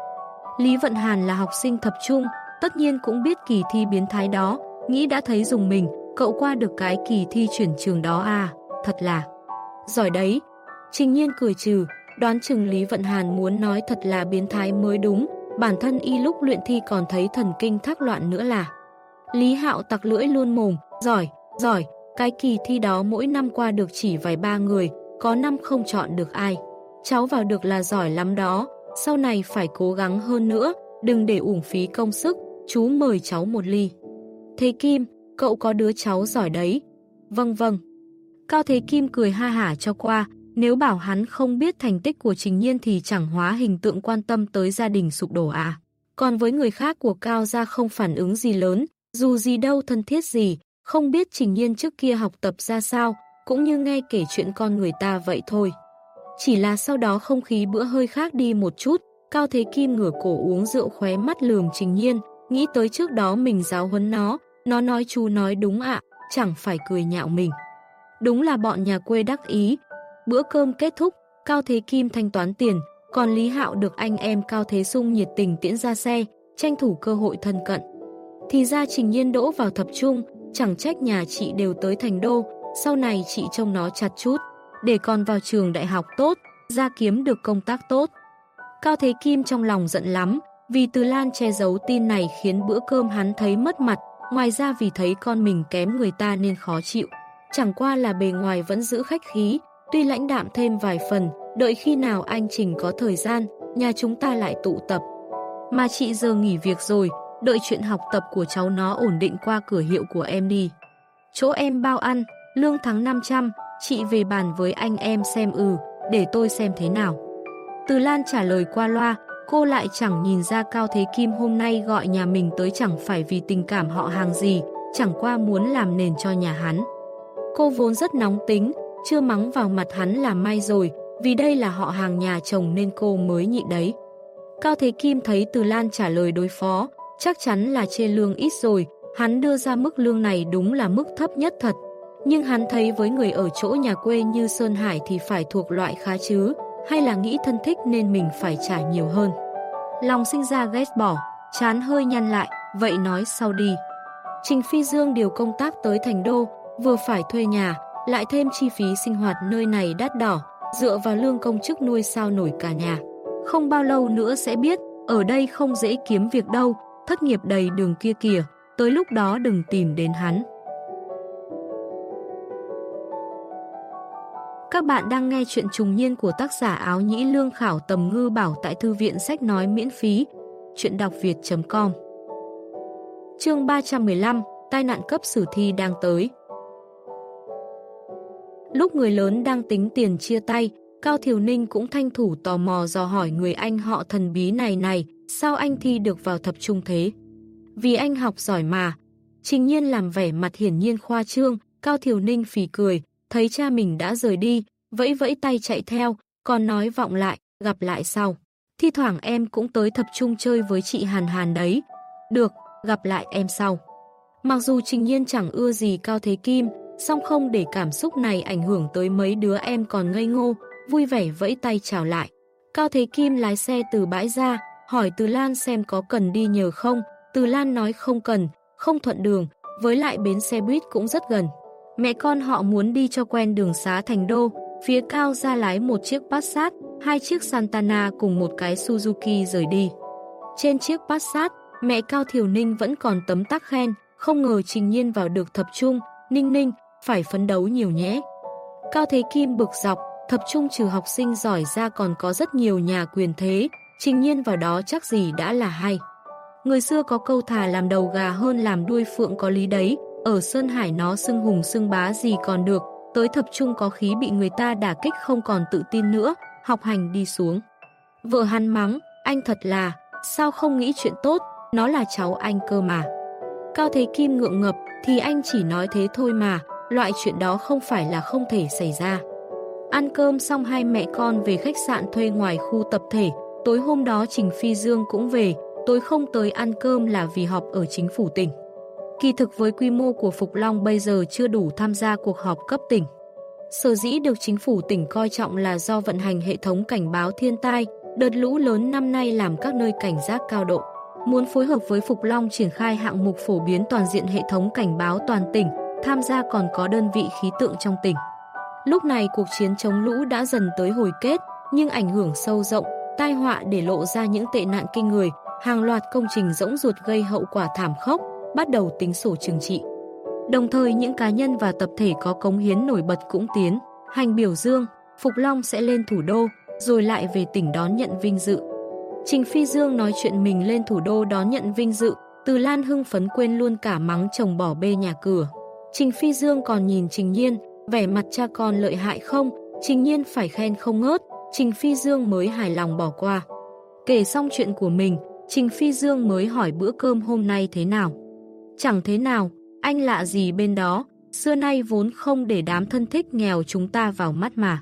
Lý Vận Hàn là học sinh thập trung, tất nhiên cũng biết kỳ thi biến thái đó, nghĩ đã thấy dùng mình, cậu qua được cái kỳ thi chuyển trường đó à, thật là giỏi đấy. Trình nhiên cười trừ, đoán chừng Lý Vận Hàn muốn nói thật là biến thái mới đúng, bản thân y lúc luyện thi còn thấy thần kinh thác loạn nữa là. Lý Hạo tặc lưỡi luôn mồm, giỏi, giỏi, cái kỳ thi đó mỗi năm qua được chỉ vài ba người, có năm không chọn được ai. Cháu vào được là giỏi lắm đó, sau này phải cố gắng hơn nữa, đừng để uổng phí công sức, chú mời cháu một ly. Thế Kim, cậu có đứa cháu giỏi đấy. Vâng vâng. Cao Thế Kim cười ha hả cho qua, nếu bảo hắn không biết thành tích của Trình Nhiên thì chẳng hóa hình tượng quan tâm tới gia đình sụp đổ à. Còn với người khác của Cao gia không phản ứng gì lớn, dù gì đâu thân thiết gì, không biết Trình Nhiên trước kia học tập ra sao, cũng như nghe kể chuyện con người ta vậy thôi. Chỉ là sau đó không khí bữa hơi khác đi một chút, Cao Thế Kim ngửa cổ uống rượu khóe mắt lườm Trình Nhiên, nghĩ tới trước đó mình giáo huấn nó, nó nói chú nói đúng ạ, chẳng phải cười nhạo mình. Đúng là bọn nhà quê đắc ý. Bữa cơm kết thúc, Cao Thế Kim thanh toán tiền, còn Lý Hạo được anh em Cao Thế Sung nhiệt tình tiễn ra xe, tranh thủ cơ hội thân cận. Thì ra Trình Nhiên đỗ vào thập trung, chẳng trách nhà chị đều tới thành đô, sau này chị trông nó chặt chút, để con vào trường đại học tốt, ra kiếm được công tác tốt. Cao Thế Kim trong lòng giận lắm, vì Từ Lan che giấu tin này khiến bữa cơm hắn thấy mất mặt, ngoài ra vì thấy con mình kém người ta nên khó chịu. Chẳng qua là bề ngoài vẫn giữ khách khí, tuy lãnh đạm thêm vài phần, đợi khi nào anh Trình có thời gian, nhà chúng ta lại tụ tập. Mà chị giờ nghỉ việc rồi, đợi chuyện học tập của cháu nó ổn định qua cửa hiệu của em đi. Chỗ em bao ăn, lương tháng 500, chị về bàn với anh em xem ừ, để tôi xem thế nào. Từ Lan trả lời qua loa, cô lại chẳng nhìn ra Cao Thế Kim hôm nay gọi nhà mình tới chẳng phải vì tình cảm họ hàng gì, chẳng qua muốn làm nền cho nhà hắn. Cô vốn rất nóng tính, chưa mắng vào mặt hắn là may rồi, vì đây là họ hàng nhà chồng nên cô mới nhịn đấy. Cao Thế Kim thấy Từ Lan trả lời đối phó, chắc chắn là chê lương ít rồi, hắn đưa ra mức lương này đúng là mức thấp nhất thật. Nhưng hắn thấy với người ở chỗ nhà quê như Sơn Hải thì phải thuộc loại khá chứ, hay là nghĩ thân thích nên mình phải trả nhiều hơn. Lòng sinh ra ghét bỏ, chán hơi nhăn lại, vậy nói sau đi. Trình Phi Dương điều công tác tới thành đô, vừa phải thuê nhà, lại thêm chi phí sinh hoạt nơi này đắt đỏ, dựa vào lương công chức nuôi sao nổi cả nhà. Không bao lâu nữa sẽ biết, ở đây không dễ kiếm việc đâu, thất nghiệp đầy đường kia kìa, tới lúc đó đừng tìm đến hắn. Các bạn đang nghe chuyện trùng niên của tác giả áo nhĩ lương khảo tầm ngư bảo tại thư viện sách nói miễn phí. Chuyện đọc việt.com Chương 315 Tai nạn cấp sử thi đang tới Lúc người lớn đang tính tiền chia tay, Cao Thiều Ninh cũng thanh thủ tò mò dò hỏi người anh họ thần bí này này, sao anh thi được vào thập trung thế? Vì anh học giỏi mà. Trình nhiên làm vẻ mặt hiển nhiên khoa trương, Cao Thiều Ninh phì cười, thấy cha mình đã rời đi, vẫy vẫy tay chạy theo, còn nói vọng lại, gặp lại sau. Thi thoảng em cũng tới thập trung chơi với chị Hàn Hàn đấy. Được, gặp lại em sau. Mặc dù Trình Nhiên chẳng ưa gì Cao Thế Kim, song không để cảm xúc này ảnh hưởng tới mấy đứa em còn ngây ngô, vui vẻ vẫy tay chào lại. Cao Thế Kim lái xe từ bãi ra, hỏi Từ Lan xem có cần đi nhờ không. Từ Lan nói không cần, không thuận đường, với lại bến xe buýt cũng rất gần. Mẹ con họ muốn đi cho quen đường xá thành đô, phía cao ra lái một chiếc Passat, hai chiếc Santana cùng một cái Suzuki rời đi. Trên chiếc Passat, mẹ Cao Thiều Ninh vẫn còn tấm tắc khen, không ngờ Trình Nhiên vào được thập trung, Ninh Ninh, phải phấn đấu nhiều nhé. Cao Thế Kim bực dọc, thập trung trừ học sinh giỏi ra còn có rất nhiều nhà quyền thế, Trình Nhiên vào đó chắc gì đã là hay. Người xưa có câu thà làm đầu gà hơn làm đuôi phượng có lý đấy, ở Sơn Hải nó xưng hùng xưng bá gì còn được, tới thập trung có khí bị người ta đả kích không còn tự tin nữa, học hành đi xuống. Vợ hắn mắng, anh thật là, sao không nghĩ chuyện tốt, nó là cháu anh cơ mà. Cao Thế Kim ngượng ngập, thì anh chỉ nói thế thôi mà, loại chuyện đó không phải là không thể xảy ra. Ăn cơm xong hai mẹ con về khách sạn thuê ngoài khu tập thể, tối hôm đó Trình Phi Dương cũng về, tối không tới ăn cơm là vì họp ở chính phủ tỉnh. Kỳ thực với quy mô của Phục Long bây giờ chưa đủ tham gia cuộc họp cấp tỉnh. Sở dĩ được chính phủ tỉnh coi trọng là do vận hành hệ thống cảnh báo thiên tai, đợt lũ lớn năm nay làm các nơi cảnh giác cao độ. Muốn phối hợp với Phục Long triển khai hạng mục phổ biến toàn diện hệ thống cảnh báo toàn tỉnh, tham gia còn có đơn vị khí tượng trong tỉnh. Lúc này cuộc chiến chống lũ đã dần tới hồi kết, nhưng ảnh hưởng sâu rộng, tai họa để lộ ra những tệ nạn kinh người, hàng loạt công trình rỗng ruột gây hậu quả thảm khốc, bắt đầu tính sổ trừng trị. Đồng thời những cá nhân và tập thể có cống hiến nổi bật cũng tiến, hành biểu dương, Phục Long sẽ lên thủ đô, rồi lại về tỉnh đón nhận vinh dự. Trình Phi Dương nói chuyện mình lên thủ đô đón nhận vinh dự, từ Lan hưng phấn quên luôn cả mắng chồng bỏ bê nhà cửa. Trình Phi Dương còn nhìn Trình Nhiên, vẻ mặt cha con lợi hại không, Trình Nhiên phải khen không ngớt, Trình Phi Dương mới hài lòng bỏ qua. Kể xong chuyện của mình, Trình Phi Dương mới hỏi bữa cơm hôm nay thế nào. Chẳng thế nào, anh lạ gì bên đó, xưa nay vốn không để đám thân thích nghèo chúng ta vào mắt mà.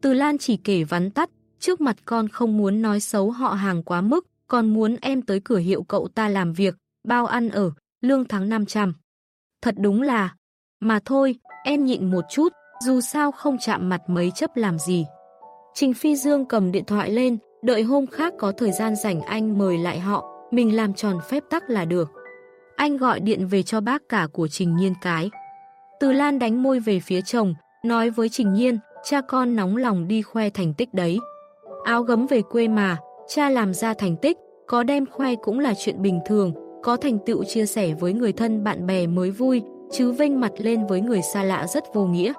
Từ Lan chỉ kể vắn tắt, trước mặt con không muốn nói xấu họ hàng quá mức, còn muốn em tới cửa hiệu cậu ta làm việc, bao ăn ở, lương tháng 500. Thật đúng là, mà thôi, em nhịn một chút, dù sao không chạm mặt mấy chấp làm gì. Trình Phi Dương cầm điện thoại lên, đợi hôm khác có thời gian rảnh anh mời lại họ, mình làm tròn phép tắc là được. Anh gọi điện về cho bác cả của Trình Nhiên cái. Từ Lan đánh môi về phía chồng, nói với Trình Nhiên, cha con nóng lòng đi khoe thành tích đấy. Áo gấm về quê mà, cha làm ra thành tích, có đem khoe cũng là chuyện bình thường, có thành tựu chia sẻ với người thân bạn bè mới vui, chứ vênh mặt lên với người xa lạ rất vô nghĩa.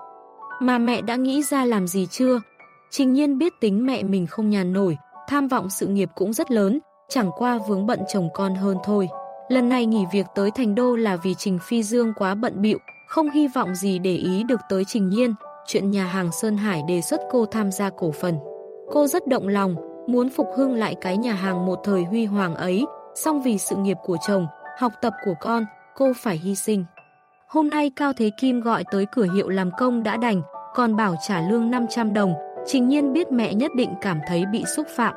Mà mẹ đã nghĩ ra làm gì chưa? Trình nhiên biết tính mẹ mình không nhàn nổi, tham vọng sự nghiệp cũng rất lớn, chẳng qua vướng bận chồng con hơn thôi. Lần này nghỉ việc tới Thành Đô là vì Trình Phi Dương quá bận bịu, không hy vọng gì để ý được tới Trình Nhiên, chuyện nhà hàng Sơn Hải đề xuất cô tham gia cổ phần. Cô rất động lòng, muốn phục hưng lại cái nhà hàng một thời huy hoàng ấy, song vì sự nghiệp của chồng, học tập của con, cô phải hy sinh. Hôm nay Cao Thế Kim gọi tới cửa hiệu làm công đã đành, còn bảo trả lương 500 đồng, Trình Nhiên biết mẹ nhất định cảm thấy bị xúc phạm.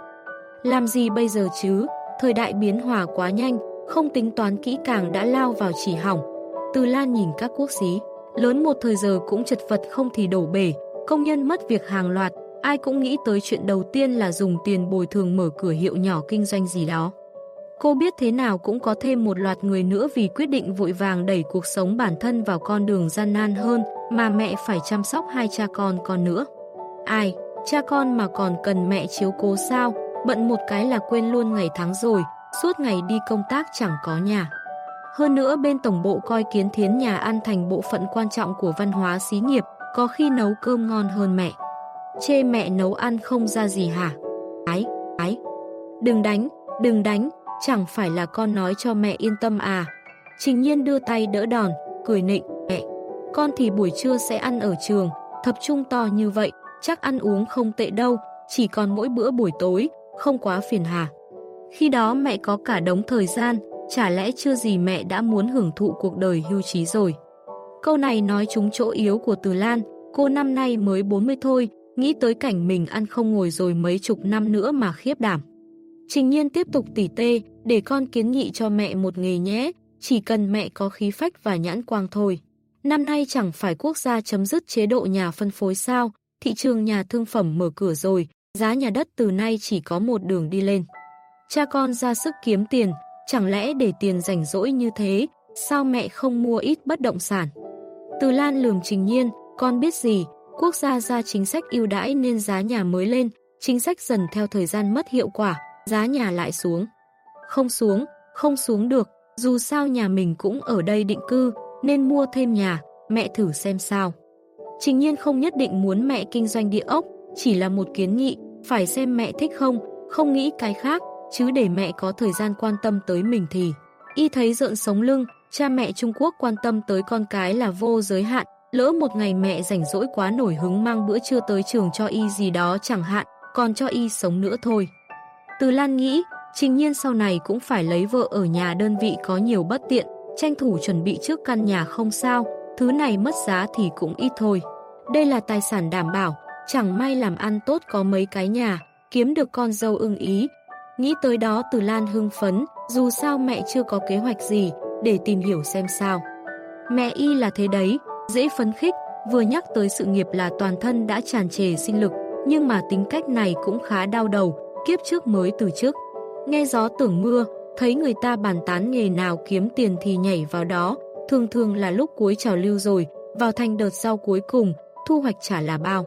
Làm gì bây giờ chứ, thời đại biến hòa quá nhanh, không tính toán kỹ càng đã lao vào chỉ hỏng. Từ Lan nhìn các quốc xí, lớn một thời giờ cũng chật vật không thì đổ bể, công nhân mất việc hàng loạt, ai cũng nghĩ tới chuyện đầu tiên là dùng tiền bồi thường mở cửa hiệu nhỏ kinh doanh gì đó. Cô biết thế nào cũng có thêm một loạt người nữa vì quyết định vội vàng đẩy cuộc sống bản thân vào con đường gian nan hơn mà mẹ phải chăm sóc hai cha con con nữa. Ai, cha con mà còn cần mẹ chiếu cố sao, bận một cái là quên luôn ngày tháng rồi, suốt ngày đi công tác chẳng có nhà. Hơn nữa bên tổng bộ coi kiến thiến nhà ăn thành bộ phận quan trọng của văn hóa xí nghiệp, có khi nấu cơm ngon hơn mẹ. Chê mẹ nấu ăn không ra gì hả? Ái, ái. Đừng đánh, đừng đánh, chẳng phải là con nói cho mẹ yên tâm à. Trình nhiên đưa tay đỡ đòn, cười nịnh, mẹ. Con thì buổi trưa sẽ ăn ở trường, tập trung to như vậy, chắc ăn uống không tệ đâu, chỉ còn mỗi bữa buổi tối, không quá phiền hà. Khi đó mẹ có cả đống thời gian, chả lẽ chưa gì mẹ đã muốn hưởng thụ cuộc đời hưu trí rồi. Câu này nói trúng chỗ yếu của Từ Lan, cô năm nay mới 40 thôi, nghĩ tới cảnh mình ăn không ngồi rồi mấy chục năm nữa mà khiếp đảm. Trình nhiên tiếp tục tỉ tê, để con kiến nghị cho mẹ một nghề nhé, chỉ cần mẹ có khí phách và nhãn quang thôi. Năm nay chẳng phải quốc gia chấm dứt chế độ nhà phân phối sao, thị trường nhà thương phẩm mở cửa rồi, giá nhà đất từ nay chỉ có một đường đi lên. Cha con ra sức kiếm tiền, chẳng lẽ để tiền rảnh rỗi như thế, sao mẹ không mua ít bất động sản? Từ Lan lườm Trình Nhiên, con biết gì, quốc gia ra chính sách ưu đãi nên giá nhà mới lên, chính sách dần theo thời gian mất hiệu quả, giá nhà lại xuống. Không xuống, không xuống được, dù sao nhà mình cũng ở đây định cư, nên mua thêm nhà, mẹ thử xem sao. Trình nhiên không nhất định muốn mẹ kinh doanh địa ốc, chỉ là một kiến nghị, phải xem mẹ thích không, không nghĩ cái khác, chứ để mẹ có thời gian quan tâm tới mình thì. Y thấy rợn sống lưng, cha mẹ Trung Quốc quan tâm tới con cái là vô giới hạn, Lỡ một ngày mẹ rảnh rỗi quá nổi hứng mang bữa trưa tới trường cho y gì đó chẳng hạn, còn cho y sống nữa thôi. Từ Lan nghĩ, trình nhiên sau này cũng phải lấy vợ ở nhà đơn vị có nhiều bất tiện, tranh thủ chuẩn bị trước căn nhà không sao, thứ này mất giá thì cũng ít thôi. Đây là tài sản đảm bảo, chẳng may làm ăn tốt có mấy cái nhà, kiếm được con dâu ưng ý. Nghĩ tới đó Từ Lan hưng phấn, dù sao mẹ chưa có kế hoạch gì, để tìm hiểu xem sao. Mẹ y là thế đấy, dễ phấn khích, vừa nhắc tới sự nghiệp là toàn thân đã tràn trề sinh lực, nhưng mà tính cách này cũng khá đau đầu, kiếp trước mới từ trước. Nghe gió tưởng mưa, thấy người ta bàn tán nghề nào kiếm tiền thì nhảy vào đó, thường thường là lúc cuối trào lưu rồi, vào thành đợt sau cuối cùng, thu hoạch trả là bao.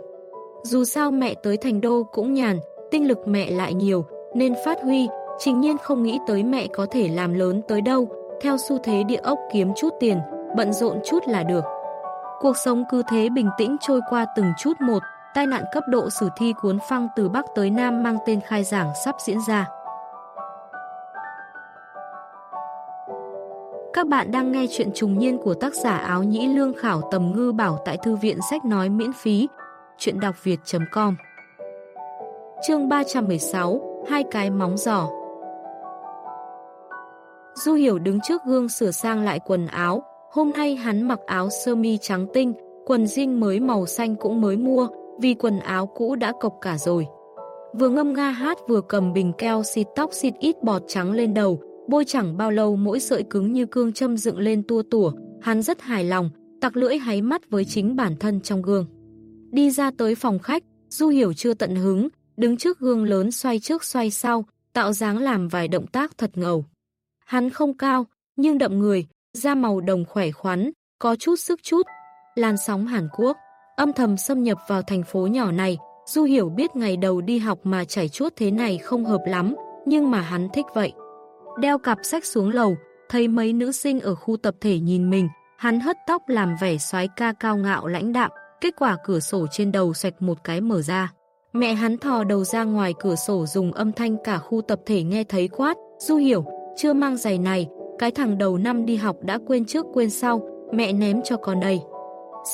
Dù sao mẹ tới thành đô cũng nhàn, tinh lực mẹ lại nhiều, nên phát huy, trình nhiên không nghĩ tới mẹ có thể làm lớn tới đâu, theo xu thế địa ốc kiếm chút tiền, bận rộn chút là được. Cuộc sống cứ thế bình tĩnh trôi qua từng chút một, tai nạn cấp độ sử thi cuốn phăng từ Bắc tới Nam mang tên khai giảng sắp diễn ra. Các bạn đang nghe chuyện trùng niên của tác giả áo nhĩ lương khảo tầm ngư bảo tại thư viện sách nói miễn phí. Chuyện đọc việt.com Chương 316 Hai cái móng giỏ Du Hiểu đứng trước gương sửa sang lại quần áo. Hôm nay hắn mặc áo sơ mi trắng tinh, quần jean mới màu xanh cũng mới mua, vì quần áo cũ đã cộc cả rồi. Vừa ngâm nga hát vừa cầm bình keo xịt tóc xịt ít bọt trắng lên đầu, bôi chẳng bao lâu mỗi sợi cứng như cương châm dựng lên tua tủa, hắn rất hài lòng, tặc lưỡi háy mắt với chính bản thân trong gương. Đi ra tới phòng khách, Du Hiểu chưa tận hứng, đứng trước gương lớn xoay trước xoay sau, tạo dáng làm vài động tác thật ngầu. Hắn không cao, nhưng đậm người, da màu đồng khỏe khoắn, có chút sức chút. Làn sóng Hàn Quốc, âm thầm xâm nhập vào thành phố nhỏ này, Du Hiểu biết ngày đầu đi học mà chảy chuốt thế này không hợp lắm, nhưng mà hắn thích vậy. Đeo cặp sách xuống lầu, thấy mấy nữ sinh ở khu tập thể nhìn mình, hắn hất tóc làm vẻ xoái ca cao ngạo lãnh đạm, kết quả cửa sổ trên đầu xoạch một cái mở ra. Mẹ hắn thò đầu ra ngoài cửa sổ dùng âm thanh cả khu tập thể nghe thấy quát, Du Hiểu, chưa mang giày này, cái thằng đầu năm đi học đã quên trước quên sau, mẹ ném cho con đây.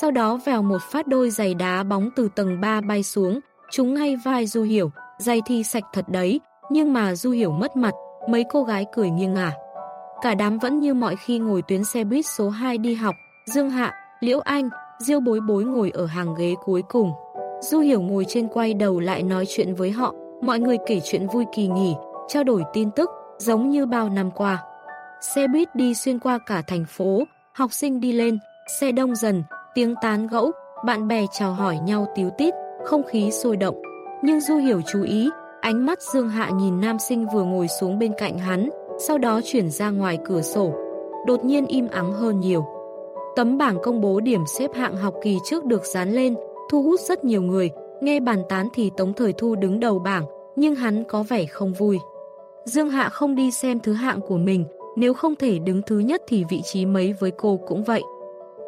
Sau đó vèo một phát đôi giày đá bóng từ tầng 3 bay xuống, chúng ngay vai Du Hiểu, giày thì sạch thật đấy, nhưng mà Du Hiểu mất mặt, mấy cô gái cười nghiêng ngả. Cả đám vẫn như mọi khi ngồi tuyến xe buýt số 2 đi học, Dương Hạ, Liễu Anh, Diêu Bối Bối ngồi ở hàng ghế cuối cùng. Du Hiểu ngồi trên quay đầu lại nói chuyện với họ, mọi người kể chuyện vui kỳ nghỉ, trao đổi tin tức, giống như bao năm qua. Xe buýt đi xuyên qua cả thành phố, học sinh đi lên, xe đông dần, tiếng tán gẫu, bạn bè chào hỏi nhau tíu tít, không khí sôi động. Nhưng Du Hiểu chú ý, ánh mắt Dương Hạ nhìn nam sinh vừa ngồi xuống bên cạnh hắn, sau đó chuyển ra ngoài cửa sổ. Đột nhiên im ắng hơn nhiều. Tấm bảng công bố điểm xếp hạng học kỳ trước được dán lên, thu hút rất nhiều người, nghe bàn tán thì Tống Thời Thu đứng đầu bảng, nhưng hắn có vẻ không vui. Dương Hạ không đi xem thứ hạng của mình, nếu không thể đứng thứ nhất thì vị trí mấy với cô cũng vậy.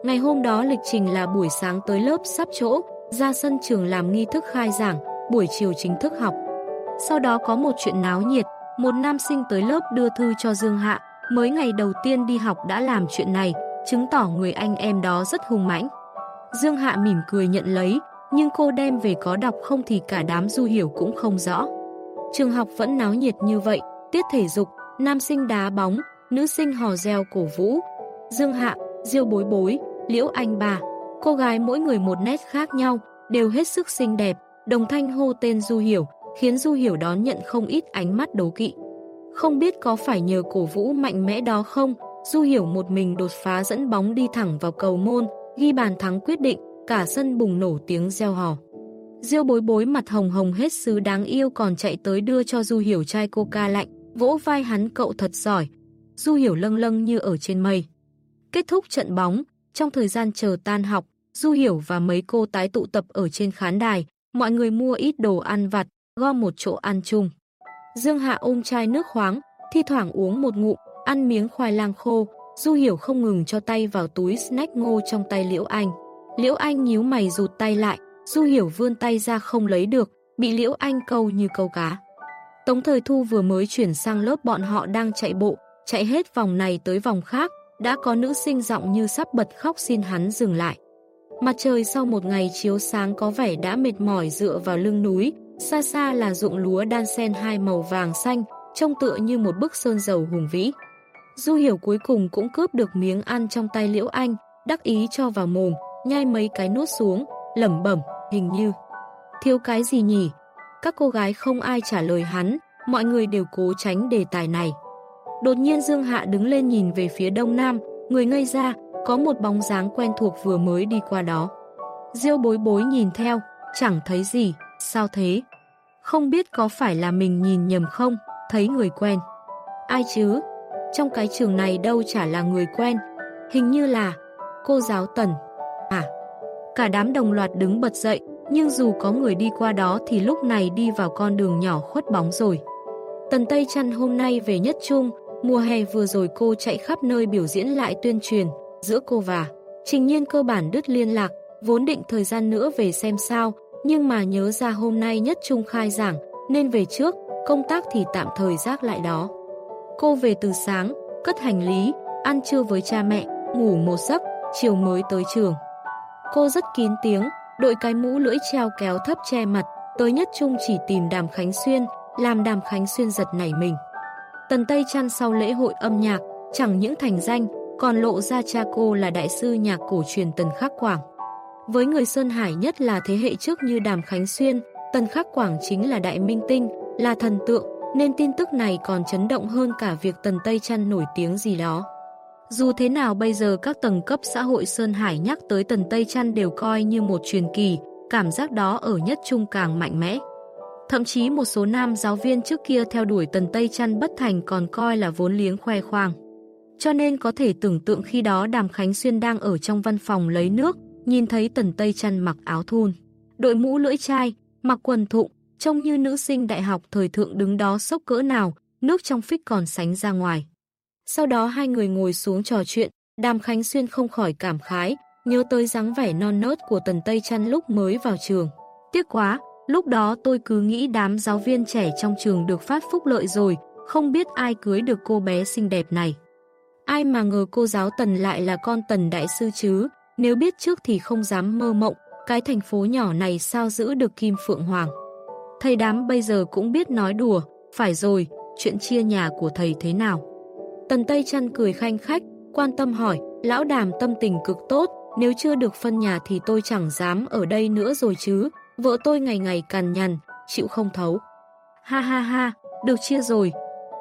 Ngày hôm đó lịch trình là buổi sáng tới lớp sắp chỗ, ra sân trường làm nghi thức khai giảng, buổi chiều chính thức học. Sau đó có một chuyện náo nhiệt, một nam sinh tới lớp đưa thư cho Dương Hạ, mới ngày đầu tiên đi học đã làm chuyện này, chứng tỏ người anh em đó rất hung mãnh. Dương Hạ mỉm cười nhận lấy, nhưng cô đem về có đọc không thì cả đám du hiểu cũng không rõ. Trường học vẫn náo nhiệt như vậy, tiết thể dục, nam sinh đá bóng, nữ sinh hò reo cổ vũ. Dương Hạ, Diêu Bối Bối, Liễu Anh Bà, cô gái mỗi người một nét khác nhau, đều hết sức xinh đẹp, đồng thanh hô tên Du Hiểu, khiến Du Hiểu đón nhận không ít ánh mắt đấu kỵ. Không biết có phải nhờ cổ vũ mạnh mẽ đó không, Du Hiểu một mình đột phá dẫn bóng đi thẳng vào cầu môn, ghi bàn thắng quyết định, cả sân bùng nổ tiếng reo hò. Diêu bối bối mặt hồng hồng hết sứ đáng yêu còn chạy tới đưa cho Du Hiểu chai coca lạnh, vỗ vai hắn cậu thật giỏi. Du Hiểu lâng lâng như ở trên mây. Kết thúc trận bóng, trong thời gian chờ tan học, Du Hiểu và mấy cô tái tụ tập ở trên khán đài, mọi người mua ít đồ ăn vặt, gom một chỗ ăn chung. Dương Hạ ôm chai nước khoáng, thi thoảng uống một ngụm, ăn miếng khoai lang khô, Du Hiểu không ngừng cho tay vào túi snack ngô trong tay Liễu Anh. Liễu Anh nhíu mày rụt tay lại, Du Hiểu vươn tay ra không lấy được, bị Liễu Anh câu như câu cá. Tống Thời Thu vừa mới chuyển sang lớp bọn họ đang chạy bộ, chạy hết vòng này tới vòng khác, đã có nữ sinh giọng như sắp bật khóc xin hắn dừng lại. Mặt trời sau một ngày chiếu sáng có vẻ đã mệt mỏi dựa vào lưng núi, xa xa là ruộng lúa đan xen hai màu vàng xanh, trông tựa như một bức sơn dầu hùng vĩ. Du hiểu cuối cùng cũng cướp được miếng ăn trong tay Liễu Anh, đắc ý cho vào mồm, nhai mấy cái nuốt xuống, lẩm bẩm, hình như. Thiếu cái gì nhỉ? Các cô gái không ai trả lời hắn, mọi người đều cố tránh đề tài này. Đột nhiên Dương Hạ đứng lên nhìn về phía đông nam, người ngây ra, có một bóng dáng quen thuộc vừa mới đi qua đó. Diêu bối bối nhìn theo, chẳng thấy gì, sao thế? Không biết có phải là mình nhìn nhầm không, thấy người quen. Ai chứ? Trong cái trường này đâu chả là người quen, hình như là cô giáo Tần. À, cả đám đồng loạt đứng bật dậy, nhưng dù có người đi qua đó thì lúc này đi vào con đường nhỏ khuất bóng rồi. Tần Tây Trăn hôm nay về nhất trung, mùa hè vừa rồi cô chạy khắp nơi biểu diễn lại tuyên truyền, giữa cô và Trình Nhiên cơ bản đứt liên lạc, vốn định thời gian nữa về xem sao, nhưng mà nhớ ra hôm nay nhất trung khai giảng, nên về trước, công tác thì tạm thời rác lại đó. Cô về từ sáng, cất hành lý, ăn trưa với cha mẹ, ngủ một giấc, chiều mới tới trường. Cô rất kín tiếng, đội cái mũ lưỡi treo kéo thấp che mặt, tới nhất trung chỉ tìm Đàm Khánh Xuyên, làm Đàm Khánh Xuyên giật nảy mình. Tần Tây Trăn sau lễ hội âm nhạc, chẳng những thành danh, còn lộ ra cha cô là đại sư nhạc cổ truyền Tần Khắc Quảng. Với người Sơn Hải nhất là thế hệ trước như Đàm Khánh Xuyên, Tần Khắc Quảng chính là đại minh tinh, là thần tượng, nên tin tức này còn chấn động hơn cả việc Tần Tây Trăn nổi tiếng gì đó. Dù thế nào bây giờ các tầng cấp xã hội Sơn Hải nhắc tới Tần Tây Trăn đều coi như một truyền kỳ, cảm giác đó ở nhất trung càng mạnh mẽ. Thậm chí một số nam giáo viên trước kia theo đuổi Tần Tây Trăn bất thành còn coi là vốn liếng khoe khoang. Cho nên có thể tưởng tượng khi đó Đàm Khánh Xuyên đang ở trong văn phòng lấy nước, nhìn thấy Tần Tây Trăn mặc áo thun, đội mũ lưỡi chai, mặc quần thụng, trông như nữ sinh đại học thời thượng đứng đó sốc cỡ nào, nước trong phích còn sánh ra ngoài. Sau đó hai người ngồi xuống trò chuyện, Đàm Khánh Xuyên không khỏi cảm khái, nhớ tới dáng vẻ non nớt của Tần Tây Trăn lúc mới vào trường. Tiếc quá, lúc đó tôi cứ nghĩ đám giáo viên trẻ trong trường được phát phúc lợi rồi, không biết ai cưới được cô bé xinh đẹp này. Ai mà ngờ cô giáo Tần lại là con Tần Đại Sư chứ, nếu biết trước thì không dám mơ mộng, cái thành phố nhỏ này sao giữ được Kim Phượng Hoàng. Thầy đám bây giờ cũng biết nói đùa, phải rồi, chuyện chia nhà của thầy thế nào. Tần Tây Trăn cười khanh khách, quan tâm hỏi, lão đàm tâm tình cực tốt, nếu chưa được phân nhà thì tôi chẳng dám ở đây nữa rồi chứ, vợ tôi ngày ngày cằn nhằn, chịu không thấu. Ha ha ha, được chia rồi.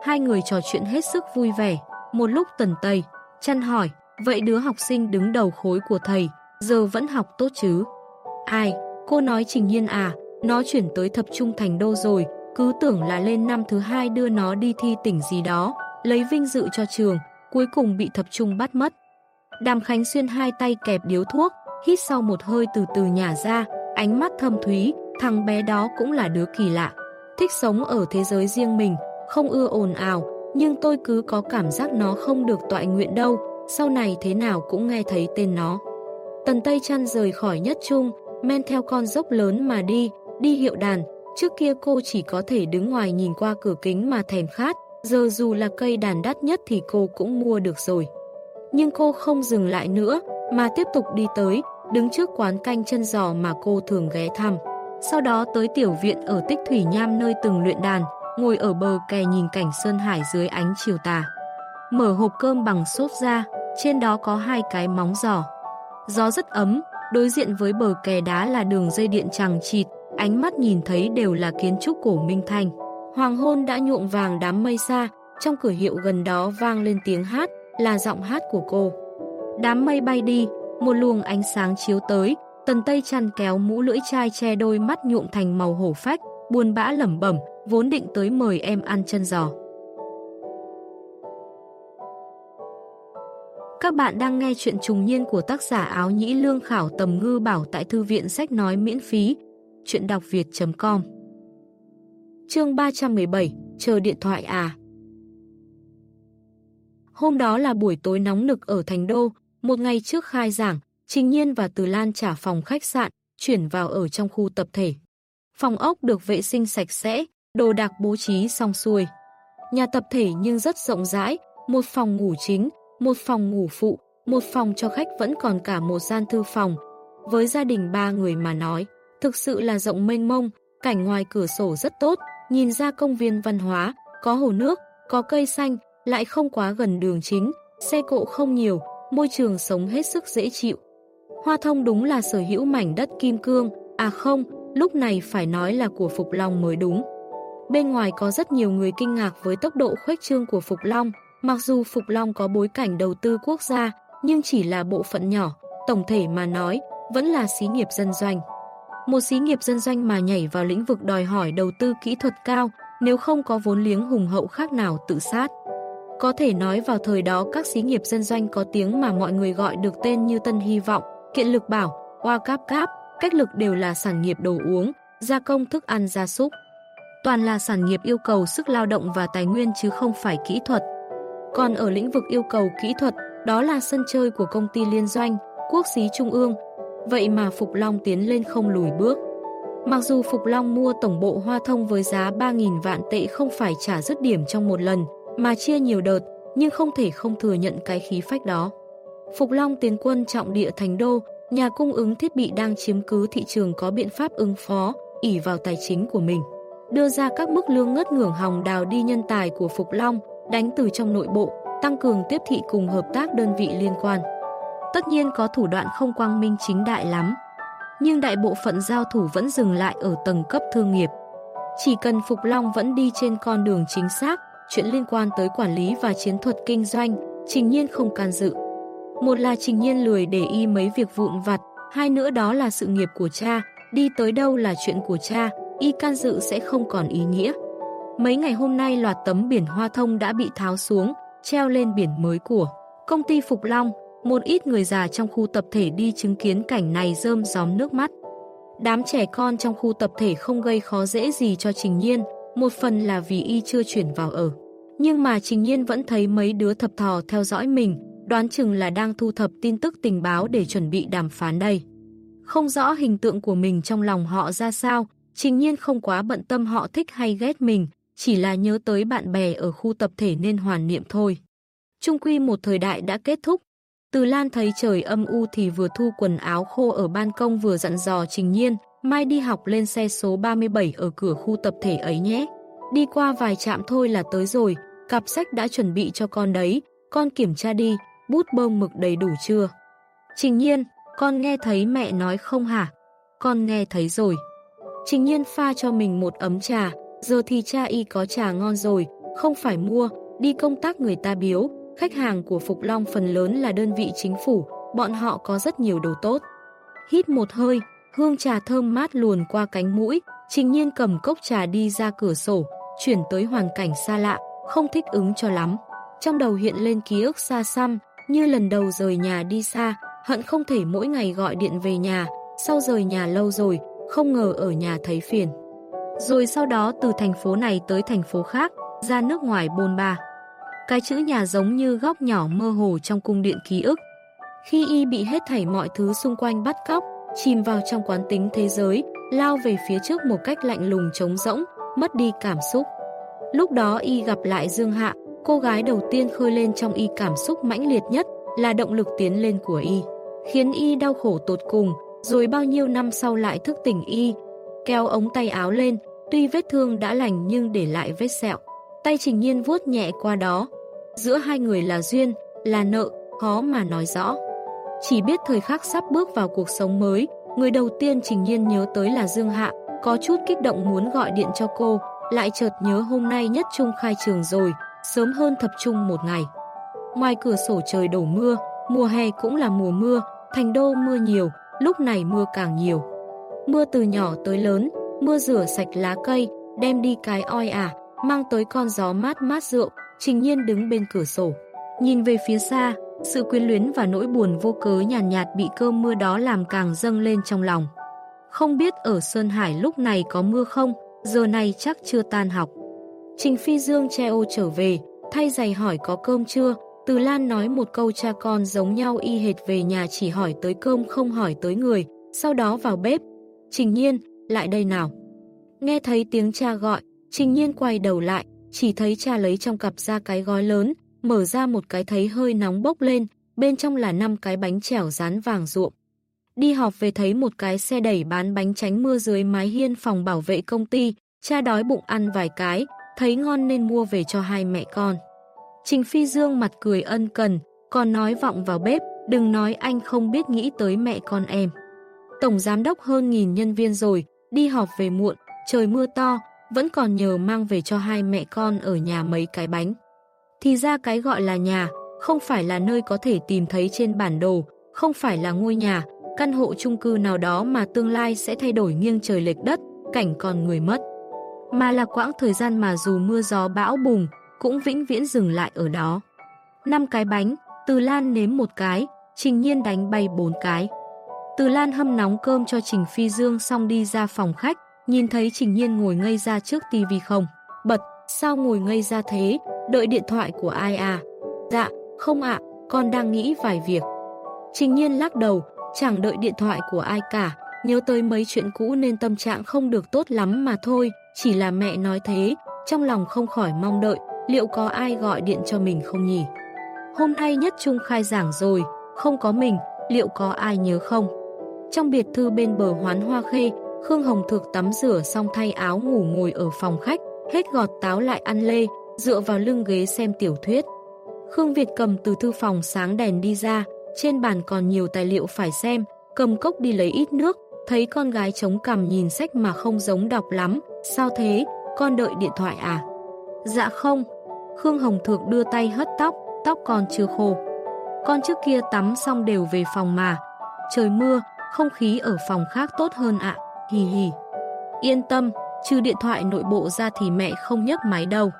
Hai người trò chuyện hết sức vui vẻ. Một lúc Tần Tây, chăn hỏi, vậy đứa học sinh đứng đầu khối của thầy, giờ vẫn học tốt chứ? Ai? Cô nói Trình Nhiên à, nó chuyển tới thập trung thành đô rồi, cứ tưởng là lên năm thứ hai đưa nó đi thi tỉnh gì đó, lấy vinh dự cho trường, cuối cùng bị thập trung bắt mất. Đàm Khánh Xuyên hai tay kẹp điếu thuốc, hít sau một hơi từ từ nhả ra, ánh mắt thâm thúy, thằng bé đó cũng là đứa kỳ lạ. Thích sống ở thế giới riêng mình, không ưa ồn ào, nhưng tôi cứ có cảm giác nó không được tọa nguyện đâu, sau này thế nào cũng nghe thấy tên nó. Tần Tây Trăn rời khỏi nhất trung, men theo con dốc lớn mà đi, đi hiệu đàn. Trước kia cô chỉ có thể đứng ngoài nhìn qua cửa kính mà thèm khát, giờ dù là cây đàn đắt nhất thì cô cũng mua được rồi. Nhưng cô không dừng lại nữa, mà tiếp tục đi tới, đứng trước quán canh chân giò mà cô thường ghé thăm. Sau đó tới tiểu viện ở Tích Thủy Nham nơi từng luyện đàn, ngồi ở bờ kè nhìn cảnh Sơn Hải dưới ánh chiều tà. Mở hộp cơm bằng xốp ra, trên đó có hai cái móng giò. Gió rất ấm, đối diện với bờ kè đá là đường dây điện chằng chịt, ánh mắt nhìn thấy đều là kiến trúc cổ Minh thành Hoàng hôn đã nhuộm vàng đám mây xa, trong cửa hiệu gần đó vang lên tiếng hát, là giọng hát của cô. Đám mây bay đi, một luồng ánh sáng chiếu tới, tần tây chăn kéo mũ lưỡi chai che đôi mắt nhuộm thành màu hổ phách, buồn bã lẩm bẩm, vốn định tới mời em ăn chân giò. Các bạn đang nghe chuyện trùng niên của tác giả áo nhĩ lương khảo tầm ngư bảo tại thư viện sách nói miễn phí. Chuyện đọc việt.com Chương 317 Chờ điện thoại à Hôm đó là buổi tối nóng nực ở Thành Đô, một ngày trước khai giảng, Trình Nhiên và Từ Lan trả phòng khách sạn, chuyển vào ở trong khu tập thể. Phòng ốc được vệ sinh sạch sẽ, đồ đạc bố trí xong xuôi. Nhà tập thể nhưng rất rộng rãi, một phòng ngủ chính, một phòng ngủ phụ, một phòng cho khách vẫn còn cả một gian thư phòng. với gia đình ba người mà nói, thực sự là rộng mênh mông, cảnh ngoài cửa sổ rất tốt, nhìn ra công viên văn hóa, có hồ nước, có cây xanh, lại không quá gần đường chính, xe cộ không nhiều, môi trường sống hết sức dễ chịu. Hoa thông đúng là sở hữu mảnh đất kim cương, à không, lúc này phải nói là của Phục Long mới đúng. Bên ngoài có rất nhiều người kinh ngạc với tốc độ khuếch trương của Phục Long, mặc dù Phục Long có bối cảnh đầu tư quốc gia, nhưng chỉ là bộ phận nhỏ, tổng thể mà nói, vẫn là xí nghiệp dân doanh. Một xí nghiệp dân doanh mà nhảy vào lĩnh vực đòi hỏi đầu tư kỹ thuật cao, nếu không có vốn liếng hùng hậu khác nào tự sát. Có thể nói vào thời đó các xí nghiệp dân doanh có tiếng mà mọi người gọi được tên như Tân Hy Vọng, Kiện Lực Bảo, Hoa Cáp Cáp, cách lực đều là sản nghiệp đồ uống, gia công thức ăn gia súc. Toàn là sản nghiệp yêu cầu sức lao động và tài nguyên chứ không phải kỹ thuật. Còn ở lĩnh vực yêu cầu kỹ thuật, đó là sân chơi của công ty liên doanh, quốc xí trung ương. Vậy mà Phục Long tiến lên không lùi bước. Mặc dù Phục Long mua tổng bộ hoa thông với giá 3.000 vạn tệ không phải trả dứt điểm trong một lần, mà chia nhiều đợt, nhưng không thể không thừa nhận cái khí phách đó. Phục Long tiến quân trọng địa thành đô, nhà cung ứng thiết bị đang chiếm cứ thị trường có biện pháp ứng phó, ỉ vào tài chính của mình. Đưa ra các mức lương ngất ngưỡng hòng đào đi nhân tài của Phục Long, đánh từ trong nội bộ, tăng cường tiếp thị cùng hợp tác đơn vị liên quan. Tất nhiên có thủ đoạn không quang minh chính đại lắm, nhưng đại bộ phận giao thủ vẫn dừng lại ở tầng cấp thương nghiệp. Chỉ cần Phục Long vẫn đi trên con đường chính xác, chuyện liên quan tới quản lý và chiến thuật kinh doanh, Trình Nhiên không can dự. Một là Trình Nhiên lười để y mấy việc vụn vặt, hai nữa đó là sự nghiệp của cha, đi tới đâu là chuyện của cha, y can dự sẽ không còn ý nghĩa. Mấy ngày hôm nay loạt tấm biển hoa thông đã bị tháo xuống, treo lên biển mới của công ty Phục Long, một ít người già trong khu tập thể đi chứng kiến cảnh này rơm gióm nước mắt. Đám trẻ con trong khu tập thể không gây khó dễ gì cho Trình Nhiên, một phần là vì y chưa chuyển vào ở. Nhưng mà Trình Nhiên vẫn thấy mấy đứa thập thò theo dõi mình, đoán chừng là đang thu thập tin tức tình báo để chuẩn bị đàm phán đây. Không rõ hình tượng của mình trong lòng họ ra sao, Trình Nhiên không quá bận tâm họ thích hay ghét mình, chỉ là nhớ tới bạn bè ở khu tập thể nên hoàn niệm thôi. Trung quy một thời đại đã kết thúc. Từ Lan thấy trời âm u thì vừa thu quần áo khô ở ban công vừa dặn dò Trình Nhiên, mai đi học lên xe số 37 ở cửa khu tập thể ấy nhé. Đi qua vài trạm thôi là tới rồi, cặp sách đã chuẩn bị cho con đấy, con kiểm tra đi, bút bông mực đầy đủ chưa? Trình Nhiên, con nghe thấy mẹ nói không hả? Con nghe thấy rồi. Trình Nhiên pha cho mình một ấm trà, giờ thì cha y có trà ngon rồi, không phải mua, đi công tác người ta biếu, khách hàng của Phục Long phần lớn là đơn vị chính phủ, bọn họ có rất nhiều đồ tốt. Hít một hơi, hương trà thơm mát luồn qua cánh mũi, Trình Nhiên cầm cốc trà đi ra cửa sổ, chuyển tới hoàn cảnh xa lạ, không thích ứng cho lắm. Trong đầu hiện lên ký ức xa xăm, như lần đầu rời nhà đi xa, hận không thể mỗi ngày gọi điện về nhà, sau rời nhà lâu rồi, không ngờ ở nhà thấy phiền. Rồi sau đó từ thành phố này tới thành phố khác, ra nước ngoài bôn ba. Cái chữ nhà giống như góc nhỏ mơ hồ trong cung điện ký ức. Khi y bị hết thảy mọi thứ xung quanh bắt cóc, chìm vào trong quán tính thế giới, lao về phía trước một cách lạnh lùng trống rỗng, mất đi cảm xúc. Lúc đó y gặp lại Dương Hạ, cô gái đầu tiên khơi lên trong y cảm xúc mãnh liệt nhất là động lực tiến lên của y, khiến y đau khổ tột cùng, rồi bao nhiêu năm sau lại thức tỉnh y, kéo ống tay áo lên, tuy vết thương đã lành nhưng để lại vết sẹo. Tay Trình Nhiên vuốt nhẹ qua đó. Giữa hai người là duyên, là nợ, khó mà nói rõ. Chỉ biết thời khắc sắp bước vào cuộc sống mới, người đầu tiên Trình Nhiên nhớ tới là Dương Hạ, có chút kích động muốn gọi điện cho cô, lại chợt nhớ hôm nay nhất trung khai trường rồi, sớm hơn thập trung một ngày. Ngoài cửa sổ trời đổ mưa, mùa hè cũng là mùa mưa, thành đô mưa nhiều, lúc này mưa càng nhiều. Mưa từ nhỏ tới lớn, mưa rửa sạch lá cây, đem đi cái oi ả, mang tới con gió mát mát rượu, trình nhiên đứng bên cửa sổ. Nhìn về phía xa, sự quyến luyến và nỗi buồn vô cớ nhàn nhạt, nhạt bị cơn mưa đó làm càng dâng lên trong lòng. Không biết ở Sơn Hải lúc này có mưa không, giờ này chắc chưa tan học. Trình Phi Dương che ô trở về, thay giày hỏi có cơm chưa, từ Lan nói một câu cha con giống nhau y hệt về nhà chỉ hỏi tới cơm không hỏi tới người, sau đó vào bếp. Trình Nhiên, lại đây nào. Nghe thấy tiếng cha gọi, Trình Nhiên quay đầu lại, chỉ thấy cha lấy trong cặp ra cái gói lớn, mở ra một cái thấy hơi nóng bốc lên, bên trong là năm cái bánh chẻo rán vàng ruộm. đi họp về thấy một cái xe đẩy bán bánh tránh mưa dưới mái hiên phòng bảo vệ công ty, cha đói bụng ăn vài cái, thấy ngon nên mua về cho hai mẹ con. Trình Phi Dương mặt cười ân cần, còn nói vọng vào bếp, đừng nói anh không biết nghĩ tới mẹ con em. Tổng giám đốc hơn nghìn nhân viên rồi, đi họp về muộn, trời mưa to, vẫn còn nhờ mang về cho hai mẹ con ở nhà mấy cái bánh. Thì ra cái gọi là nhà, không phải là nơi có thể tìm thấy trên bản đồ, không phải là ngôi nhà, căn hộ chung cư nào đó mà tương lai sẽ thay đổi nghiêng trời lệch đất, cảnh còn người mất. Mà là quãng thời gian mà dù mưa gió bão bùng, cũng vĩnh viễn dừng lại ở đó. Năm cái bánh, Từ Lan nếm một cái, Trình Nhiên đánh bay bốn cái. Từ Lan hâm nóng cơm cho Trình Phi Dương xong đi ra phòng khách, nhìn thấy Trình Nhiên ngồi ngây ra trước tivi không. Bật, sao ngồi ngây ra thế, đợi điện thoại của ai à? Dạ, không ạ, con đang nghĩ vài việc. Trình Nhiên lắc đầu, chẳng đợi điện thoại của ai cả, nhớ tới mấy chuyện cũ nên tâm trạng không được tốt lắm mà thôi, chỉ là mẹ nói thế, trong lòng không khỏi mong đợi, liệu có ai gọi điện cho mình không nhỉ? Hôm nay nhất trung khai giảng rồi, không có mình, liệu có ai nhớ không? Trong biệt thư bên bờ hoán hoa khê, Khương Hồng Thược tắm rửa xong thay áo ngủ ngồi ở phòng khách, hết gọt táo lại ăn lê, dựa vào lưng ghế xem tiểu thuyết. Khương Việt cầm từ thư phòng sáng đèn đi ra, trên bàn còn nhiều tài liệu phải xem, cầm cốc đi lấy ít nước, thấy con gái chống cằm nhìn sách mà không giống đọc lắm, sao thế, con đợi điện thoại à? Dạ không. Khương Hồng Thược đưa tay hất tóc, tóc còn chưa khô. Con trước kia tắm xong đều về phòng mà. Trời mưa, không khí ở phòng khác tốt hơn ạ. Hì hì. Yên tâm, trừ điện thoại nội bộ ra thì mẹ không nhấc máy đâu.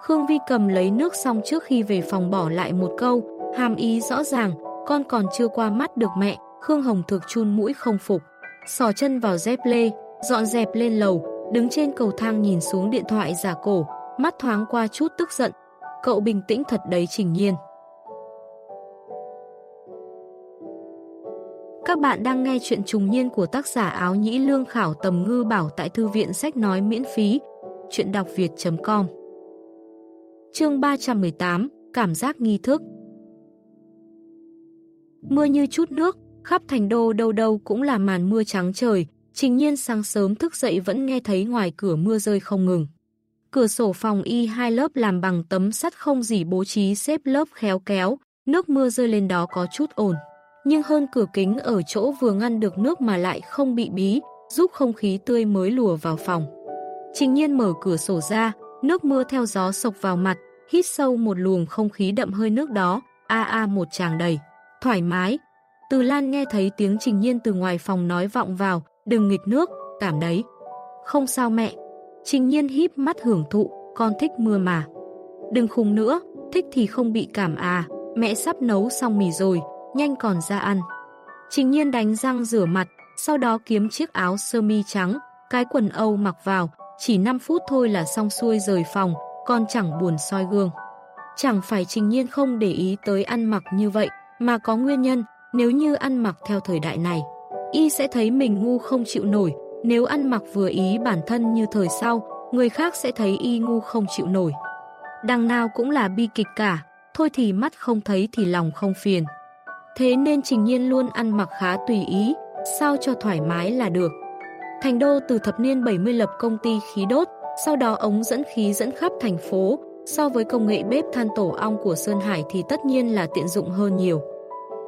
Khương Vi cầm lấy nước xong trước khi về phòng bỏ lại một câu, hàm ý rõ ràng, con còn chưa qua mắt được mẹ, Khương Hồng Thược chun mũi không phục. Sò chân vào dép lê, dọn dẹp lên lầu, đứng trên cầu thang nhìn xuống điện thoại giả cổ, mắt thoáng qua chút tức giận. Cậu bình tĩnh thật đấy Trình Nhiên. Các bạn đang nghe chuyện trùng niên của tác giả áo nhĩ lương khảo tầm ngư bảo tại thư viện sách nói miễn phí. Chuyện đọc việt.com Chương 318 Cảm giác nghi thức Mưa như chút nước, khắp thành đô đâu đâu cũng là màn mưa trắng trời, trình nhiên sáng sớm thức dậy vẫn nghe thấy ngoài cửa mưa rơi không ngừng. Cửa sổ phòng y hai lớp làm bằng tấm sắt không gì bố trí xếp lớp khéo kéo, nước mưa rơi lên đó có chút ổn. Nhưng hơn cửa kính ở chỗ vừa ngăn được nước mà lại không bị bí, giúp không khí tươi mới lùa vào phòng. Trình nhiên mở cửa sổ ra, nước mưa theo gió sộc vào mặt, hít sâu một luồng không khí đậm hơi nước đó, a a một tràng đầy. Thoải mái. Từ Lan nghe thấy tiếng Trình Nhiên từ ngoài phòng nói vọng vào, đừng nghịch nước, cảm đấy. Không sao mẹ. Trình Nhiên híp mắt hưởng thụ, con thích mưa mà. Đừng khùng nữa, thích thì không bị cảm à, mẹ sắp nấu xong mì rồi, nhanh còn ra ăn. Trình Nhiên đánh răng rửa mặt, sau đó kiếm chiếc áo sơ mi trắng, cái quần Âu mặc vào, chỉ 5 phút thôi là xong xuôi rời phòng, còn chẳng buồn soi gương. Chẳng phải Trình Nhiên không để ý tới ăn mặc như vậy, mà có nguyên nhân, nếu như ăn mặc theo thời đại này. Y sẽ thấy mình ngu không chịu nổi, nếu ăn mặc vừa ý bản thân như thời sau, người khác sẽ thấy Y ngu không chịu nổi. Đằng nào cũng là bi kịch cả, thôi thì mắt không thấy thì lòng không phiền. Thế nên Trình Nhiên luôn ăn mặc khá tùy ý, sao cho thoải mái là được. Thành đô từ thập niên 70 lập công ty khí đốt, sau đó ống dẫn khí dẫn khắp thành phố, so với công nghệ bếp than tổ ong của Sơn Hải thì tất nhiên là tiện dụng hơn nhiều.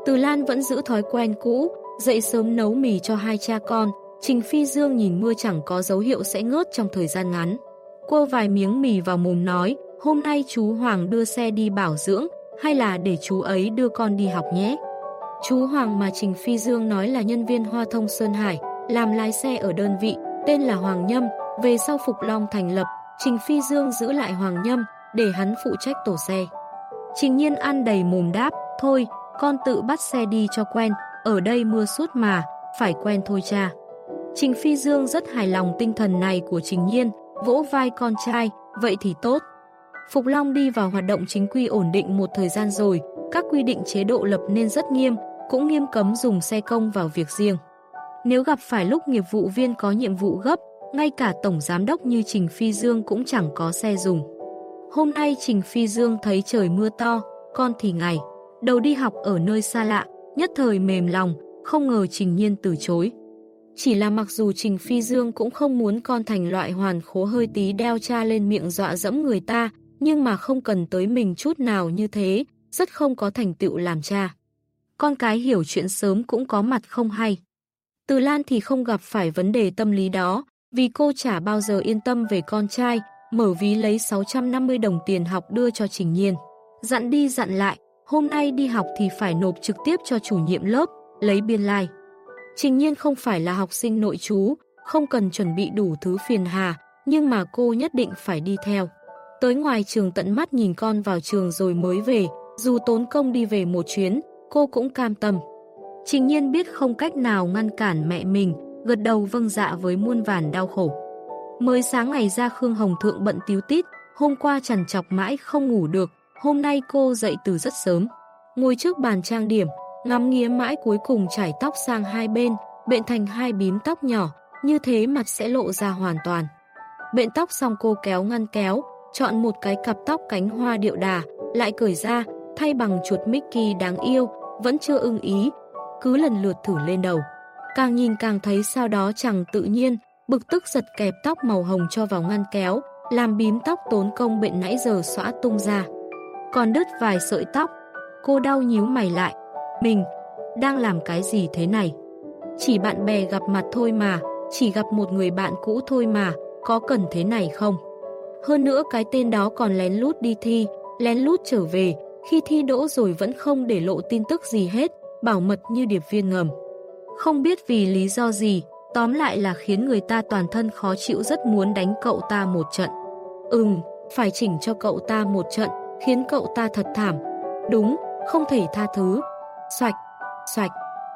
Từ Lan vẫn giữ thói quen cũ, dậy sớm nấu mì cho hai cha con, Trình Phi Dương nhìn mưa chẳng có dấu hiệu sẽ ngớt trong thời gian ngắn. Cô vài miếng mì vào mồm nói, hôm nay chú Hoàng đưa xe đi bảo dưỡng, hay là để chú ấy đưa con đi học nhé. Chú Hoàng mà Trình Phi Dương nói là nhân viên Hoa Thông Sơn Hải, làm lái xe ở đơn vị, tên là Hoàng Nhâm, về sau Phục Long thành lập, Trình Phi Dương giữ lại Hoàng Nhâm, để hắn phụ trách tổ xe. Trình nhiên ăn đầy mồm đáp, thôi, con tự bắt xe đi cho quen, ở đây mưa suốt mà, phải quen thôi cha. Trình Phi Dương rất hài lòng tinh thần này của Trình Nhiên, vỗ vai con trai, vậy thì tốt. Phục Long đi vào hoạt động chính quy ổn định một thời gian rồi, các quy định chế độ lập nên rất nghiêm, cũng nghiêm cấm dùng xe công vào việc riêng. Nếu gặp phải lúc nghiệp vụ viên có nhiệm vụ gấp, ngay cả tổng giám đốc như Trình Phi Dương cũng chẳng có xe dùng. Hôm nay Trình Phi Dương thấy trời mưa to, con thì ngày, đầu đi học ở nơi xa lạ, nhất thời mềm lòng, không ngờ Trình Nhiên từ chối. Chỉ là mặc dù Trình Phi Dương cũng không muốn con thành loại hoàn khố hơi tí đeo cha lên miệng dọa dẫm người ta, nhưng mà không cần tới mình chút nào như thế, rất không có thành tựu làm cha. Con cái hiểu chuyện sớm cũng có mặt không hay. Từ Lan thì không gặp phải vấn đề tâm lý đó, vì cô chả bao giờ yên tâm về con trai, mở ví lấy 650 đồng tiền học đưa cho Trình Nhiên. Dặn đi dặn lại, hôm nay đi học thì phải nộp trực tiếp cho chủ nhiệm lớp, lấy biên lai. Like. Trình Nhiên không phải là học sinh nội chú, không cần chuẩn bị đủ thứ phiền hà, nhưng mà cô nhất định phải đi theo. Tới ngoài trường tận mắt nhìn con vào trường rồi mới về, dù tốn công đi về một chuyến, cô cũng cam tâm. Trình Nhiên biết không cách nào ngăn cản mẹ mình, gật đầu vâng dạ với muôn vàn đau khổ. Mới sáng ngày ra Khương Hồng Thượng bận tiếu tít, hôm qua chằn chọc mãi không ngủ được, hôm nay cô dậy từ rất sớm. Ngồi trước bàn trang điểm, ngắm nghía mãi cuối cùng trải tóc sang hai bên, bện thành hai bím tóc nhỏ, như thế mặt sẽ lộ ra hoàn toàn. Bện tóc xong cô kéo ngăn kéo, chọn một cái cặp tóc cánh hoa điệu đà, lại cởi ra, thay bằng chuột Mickey đáng yêu, vẫn chưa ưng ý, cứ lần lượt thử lên đầu. Càng nhìn càng thấy sau đó chẳng tự nhiên, bực tức giật kẹp tóc màu hồng cho vào ngăn kéo, làm bím tóc tốn công bệnh nãy giờ xóa tung ra. Còn đứt vài sợi tóc, cô đau nhíu mày lại. Mình, đang làm cái gì thế này? Chỉ bạn bè gặp mặt thôi mà, chỉ gặp một người bạn cũ thôi mà, có cần thế này không? Hơn nữa cái tên đó còn lén lút đi thi, lén lút trở về, khi thi đỗ rồi vẫn không để lộ tin tức gì hết, bảo mật như điệp viên ngầm. Không biết vì lý do gì, tóm lại là khiến người ta toàn thân khó chịu rất muốn đánh cậu ta một trận. Ừm, phải chỉnh cho cậu ta một trận, khiến cậu ta thật thảm. Đúng, không thể tha thứ. Xoạch, xoạch,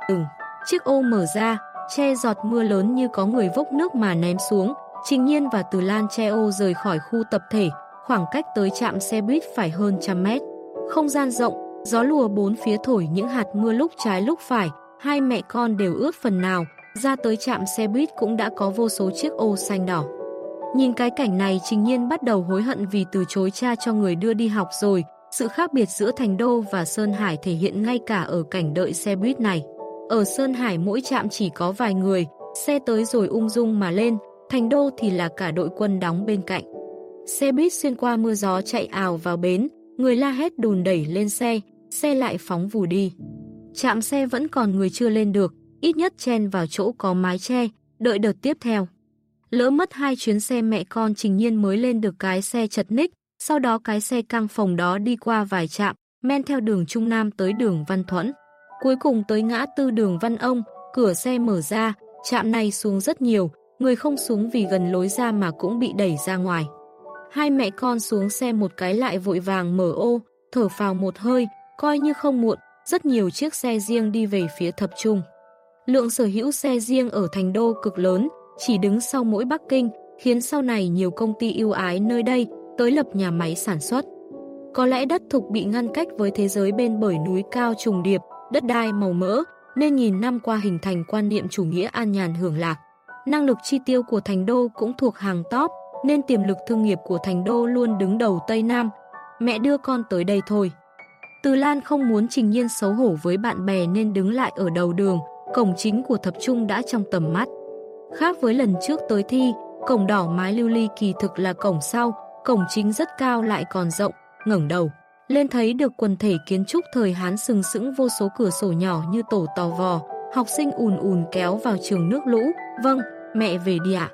ừm. Chiếc ô mở ra, che giọt mưa lớn như có người vốc nước mà ném xuống. Trình Nhiên và Từ Lan che ô rời khỏi khu tập thể, khoảng cách tới trạm xe buýt phải hơn trăm mét. Không gian rộng, gió lùa bốn phía thổi những hạt mưa lúc trái lúc phải, hai mẹ con đều ướt phần nào, ra tới trạm xe buýt cũng đã có vô số chiếc ô xanh đỏ. Nhìn cái cảnh này Trình Nhiên bắt đầu hối hận vì từ chối cha cho người đưa đi học rồi, sự khác biệt giữa Thành Đô và Sơn Hải thể hiện ngay cả ở cảnh đợi xe buýt này. Ở Sơn Hải mỗi trạm chỉ có vài người, xe tới rồi ung dung mà lên, Thành Đô thì là cả đội quân đóng bên cạnh. Xe buýt xuyên qua mưa gió chạy ào vào bến, người la hét đùn đẩy lên xe, xe lại phóng vù đi. chạm xe vẫn còn người chưa lên được, ít nhất chen vào chỗ có mái che, đợi đợt tiếp theo. Lỡ mất hai chuyến xe mẹ con trình nhiên mới lên được cái xe chật ních, sau đó cái xe căng phòng đó đi qua vài trạm, men theo đường Trung Nam tới đường Văn Thuẫn. Cuối cùng tới ngã tư đường Văn Ông, cửa xe mở ra, trạm này xuống rất nhiều, người không xuống vì gần lối ra mà cũng bị đẩy ra ngoài. Hai mẹ con xuống xe một cái lại vội vàng mở ô, thở phào một hơi, coi như không muộn, rất nhiều chiếc xe riêng đi về phía thập trung. Lượng sở hữu xe riêng ở thành đô cực lớn, chỉ đứng sau mỗi Bắc Kinh, khiến sau này nhiều công ty yêu ái nơi đây tới lập nhà máy sản xuất. Có lẽ đất thục bị ngăn cách với thế giới bên bởi núi cao trùng điệp, đất đai màu mỡ, nên nghìn năm qua hình thành quan niệm chủ nghĩa an nhàn hưởng lạc. Năng lực chi tiêu của thành đô cũng thuộc hàng top, nên tiềm lực thương nghiệp của thành đô luôn đứng đầu Tây Nam. Mẹ đưa con tới đây thôi. Từ Lan không muốn Trình Nhiên xấu hổ với bạn bè nên đứng lại ở đầu đường, cổng chính của thập trung đã trong tầm mắt. Khác với lần trước tới thi, cổng đỏ mái lưu ly kỳ thực là cổng sau, cổng chính rất cao lại còn rộng, ngẩng đầu. Lên thấy được quần thể kiến trúc thời Hán sừng sững vô số cửa sổ nhỏ như tổ tò vò, học sinh ùn ùn kéo vào trường nước lũ. Vâng, mẹ về đi ạ.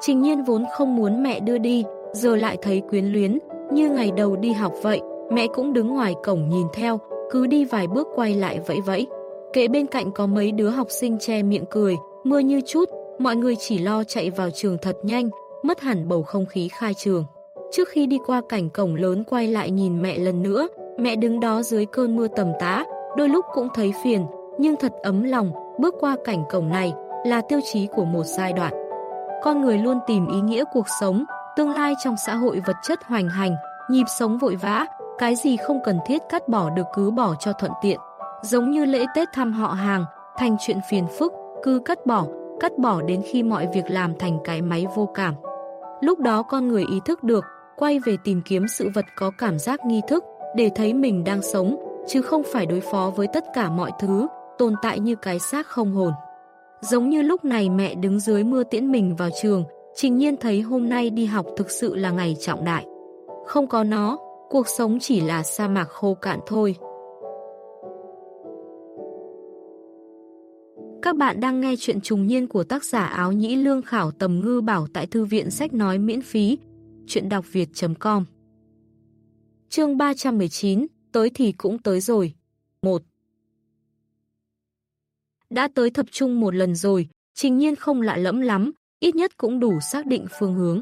Trình nhiên vốn không muốn mẹ đưa đi, giờ lại thấy quyến luyến, như ngày đầu đi học vậy, mẹ cũng đứng ngoài cổng nhìn theo, cứ đi vài bước quay lại vẫy vẫy. Kệ bên cạnh có mấy đứa học sinh che miệng cười, mưa như chút, mọi người chỉ lo chạy vào trường thật nhanh, mất hẳn bầu không khí khai trường. Trước khi đi qua cảnh cổng lớn quay lại nhìn mẹ lần nữa, mẹ đứng đó dưới cơn mưa tầm tá, đôi lúc cũng thấy phiền, nhưng thật ấm lòng, bước qua cảnh cổng này là tiêu chí của một giai đoạn. Con người luôn tìm ý nghĩa cuộc sống, tương lai trong xã hội vật chất hoành hành, nhịp sống vội vã, cái gì không cần thiết cắt bỏ được cứ bỏ cho thuận tiện. Giống như lễ Tết thăm họ hàng, thành chuyện phiền phức, cứ cắt bỏ, cắt bỏ đến khi mọi việc làm thành cái máy vô cảm. Lúc đó con người ý thức được, quay về tìm kiếm sự vật có cảm giác nghi thức, để thấy mình đang sống, chứ không phải đối phó với tất cả mọi thứ, tồn tại như cái xác không hồn. Giống như lúc này mẹ đứng dưới mưa tiễn mình vào trường, Trình Nhiên thấy hôm nay đi học thực sự là ngày trọng đại. Không có nó, cuộc sống chỉ là sa mạc khô cạn thôi. Các bạn đang nghe chuyện trùng niên của tác giả áo nhĩ lương khảo tầm ngư bảo tại thư viện sách nói miễn phí. Chuyện đọc việt.com Chương 319, tới thì cũng tới rồi. 1 đã tới thập trung một lần rồi, trình nhiên không lạ lẫm lắm, ít nhất cũng đủ xác định phương hướng.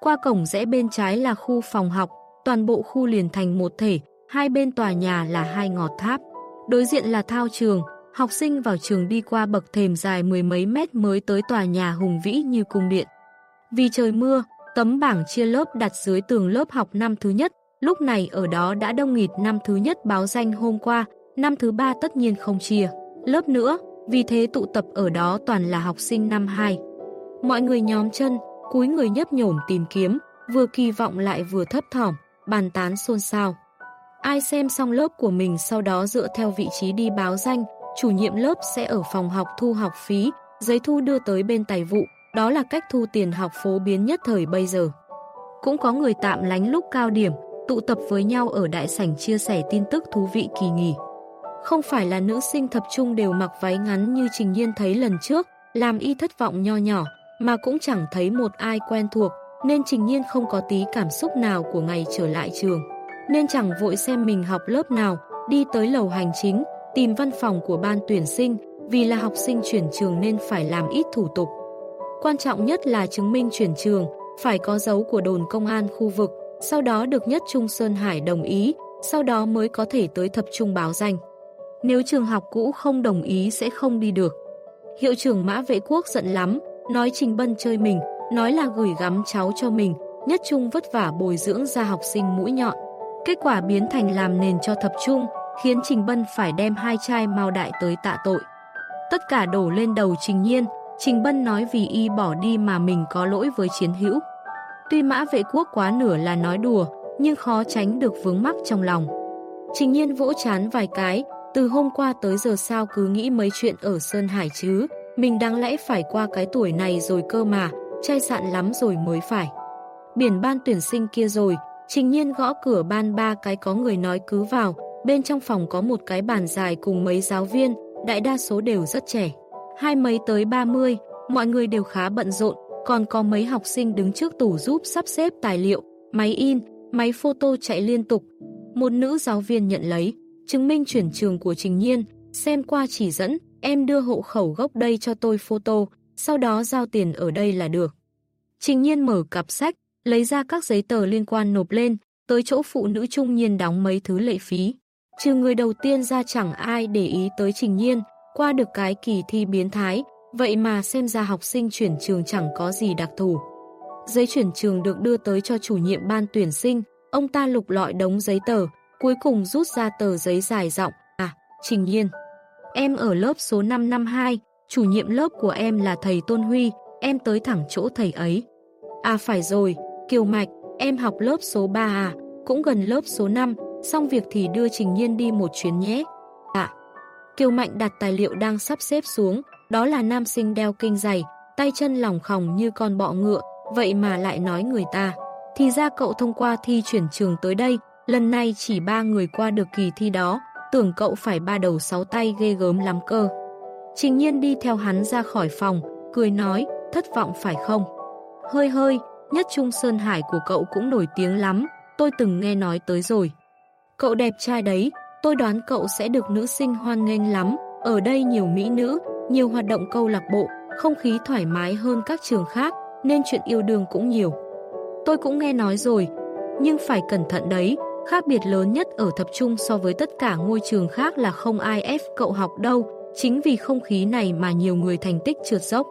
Qua cổng rẽ bên trái là khu phòng học, toàn bộ khu liền thành một thể, hai bên tòa nhà là hai ngọt tháp. Đối diện là thao trường, học sinh vào trường đi qua bậc thềm dài mười mấy mét mới tới tòa nhà hùng vĩ như cung điện. Vì trời mưa, tấm bảng chia lớp đặt dưới tường lớp học năm thứ nhất, lúc này ở đó đã đông nghịt năm thứ nhất báo danh hôm qua, năm thứ ba tất nhiên không chia. Lớp nữa, vì thế tụ tập ở đó toàn là học sinh năm 2. Mọi người nhóm chân, cúi người nhấp nhổm tìm kiếm, vừa kỳ vọng lại vừa thấp thỏm, bàn tán xôn xao. Ai xem xong lớp của mình sau đó dựa theo vị trí đi báo danh, chủ nhiệm lớp sẽ ở phòng học thu học phí, giấy thu đưa tới bên tài vụ, đó là cách thu tiền học phổ biến nhất thời bây giờ. Cũng có người tạm lánh lúc cao điểm, tụ tập với nhau ở đại sảnh chia sẻ tin tức thú vị kỳ nghỉ. Không phải là nữ sinh thập trung đều mặc váy ngắn như Trình Nhiên thấy lần trước, làm y thất vọng nho nhỏ, mà cũng chẳng thấy một ai quen thuộc, nên Trình Nhiên không có tí cảm xúc nào của ngày trở lại trường. Nên chẳng vội xem mình học lớp nào, đi tới lầu hành chính, tìm văn phòng của ban tuyển sinh, vì là học sinh chuyển trường nên phải làm ít thủ tục. Quan trọng nhất là chứng minh chuyển trường, phải có dấu của đồn công an khu vực, sau đó được nhất Trung Sơn Hải đồng ý, sau đó mới có thể tới thập trung báo danh. Nếu trường học cũ không đồng ý sẽ không đi được. Hiệu trưởng Mã Vệ Quốc giận lắm, nói Trình Bân chơi mình, nói là gửi gắm cháu cho mình, nhất trung vất vả bồi dưỡng ra học sinh mũi nhọn. Kết quả biến thành làm nền cho thập trung, khiến Trình Bân phải đem hai chai mao đại tới tạ tội. Tất cả đổ lên đầu Trình Nhiên, Trình Bân nói vì y bỏ đi mà mình có lỗi với chiến hữu. Tuy mã vệ quốc quá nửa là nói đùa, nhưng khó tránh được vướng mắc trong lòng. Trình Nhiên vỗ chán vài cái, từ hôm qua tới giờ sao cứ nghĩ mấy chuyện ở Sơn Hải chứ, mình đáng lẽ phải qua cái tuổi này rồi cơ mà, chai sạn lắm rồi mới phải. Biển ban tuyển sinh kia rồi, Trình Nhiên gõ cửa ban ba cái có người nói cứ vào, bên trong phòng có một cái bàn dài cùng mấy giáo viên, đại đa số đều rất trẻ. Hai mấy tới 30, mọi người đều khá bận rộn, còn có mấy học sinh đứng trước tủ giúp sắp xếp tài liệu, máy in, máy photo chạy liên tục. Một nữ giáo viên nhận lấy, chứng minh chuyển trường của Trình Nhiên, xem qua chỉ dẫn, em đưa hộ khẩu gốc đây cho tôi photo, sau đó giao tiền ở đây là được. Trình Nhiên mở cặp sách, lấy ra các giấy tờ liên quan nộp lên, tới chỗ phụ nữ trung nhiên đóng mấy thứ lệ phí. Trừ người đầu tiên ra chẳng ai để ý tới Trình Nhiên, qua được cái kỳ thi biến thái, vậy mà xem ra học sinh chuyển trường chẳng có gì đặc thù. Giấy chuyển trường được đưa tới cho chủ nhiệm ban tuyển sinh, ông ta lục lọi đống giấy tờ, cuối cùng rút ra tờ giấy dài rộng. À, Trình Nhiên. Em ở lớp số 552, chủ nhiệm lớp của em là thầy Tôn Huy, em tới thẳng chỗ thầy ấy. À phải rồi, Kiều Mạch, em học lớp số 3 à, cũng gần lớp số 5, xong việc thì đưa Trình Nhiên đi một chuyến nhé. À, Kiều Mạnh đặt tài liệu đang sắp xếp xuống, đó là nam sinh đeo kinh giày, tay chân lỏng khòng như con bọ ngựa, vậy mà lại nói người ta. Thì ra cậu thông qua thi chuyển trường tới đây, lần này chỉ ba người qua được kỳ thi đó, tưởng cậu phải ba đầu sáu tay ghê gớm lắm cơ. Trình nhiên đi theo hắn ra khỏi phòng, cười nói, thất vọng phải không? Hơi hơi, nhất trung Sơn Hải của cậu cũng nổi tiếng lắm, tôi từng nghe nói tới rồi. Cậu đẹp trai đấy, tôi đoán cậu sẽ được nữ sinh hoan nghênh lắm, ở đây nhiều mỹ nữ, nhiều hoạt động câu lạc bộ, không khí thoải mái hơn các trường khác, nên chuyện yêu đương cũng nhiều. Tôi cũng nghe nói rồi, nhưng phải cẩn thận đấy, khác biệt lớn nhất ở thập trung so với tất cả ngôi trường khác là không ai ép cậu học đâu, chính vì không khí này mà nhiều người thành tích trượt dốc.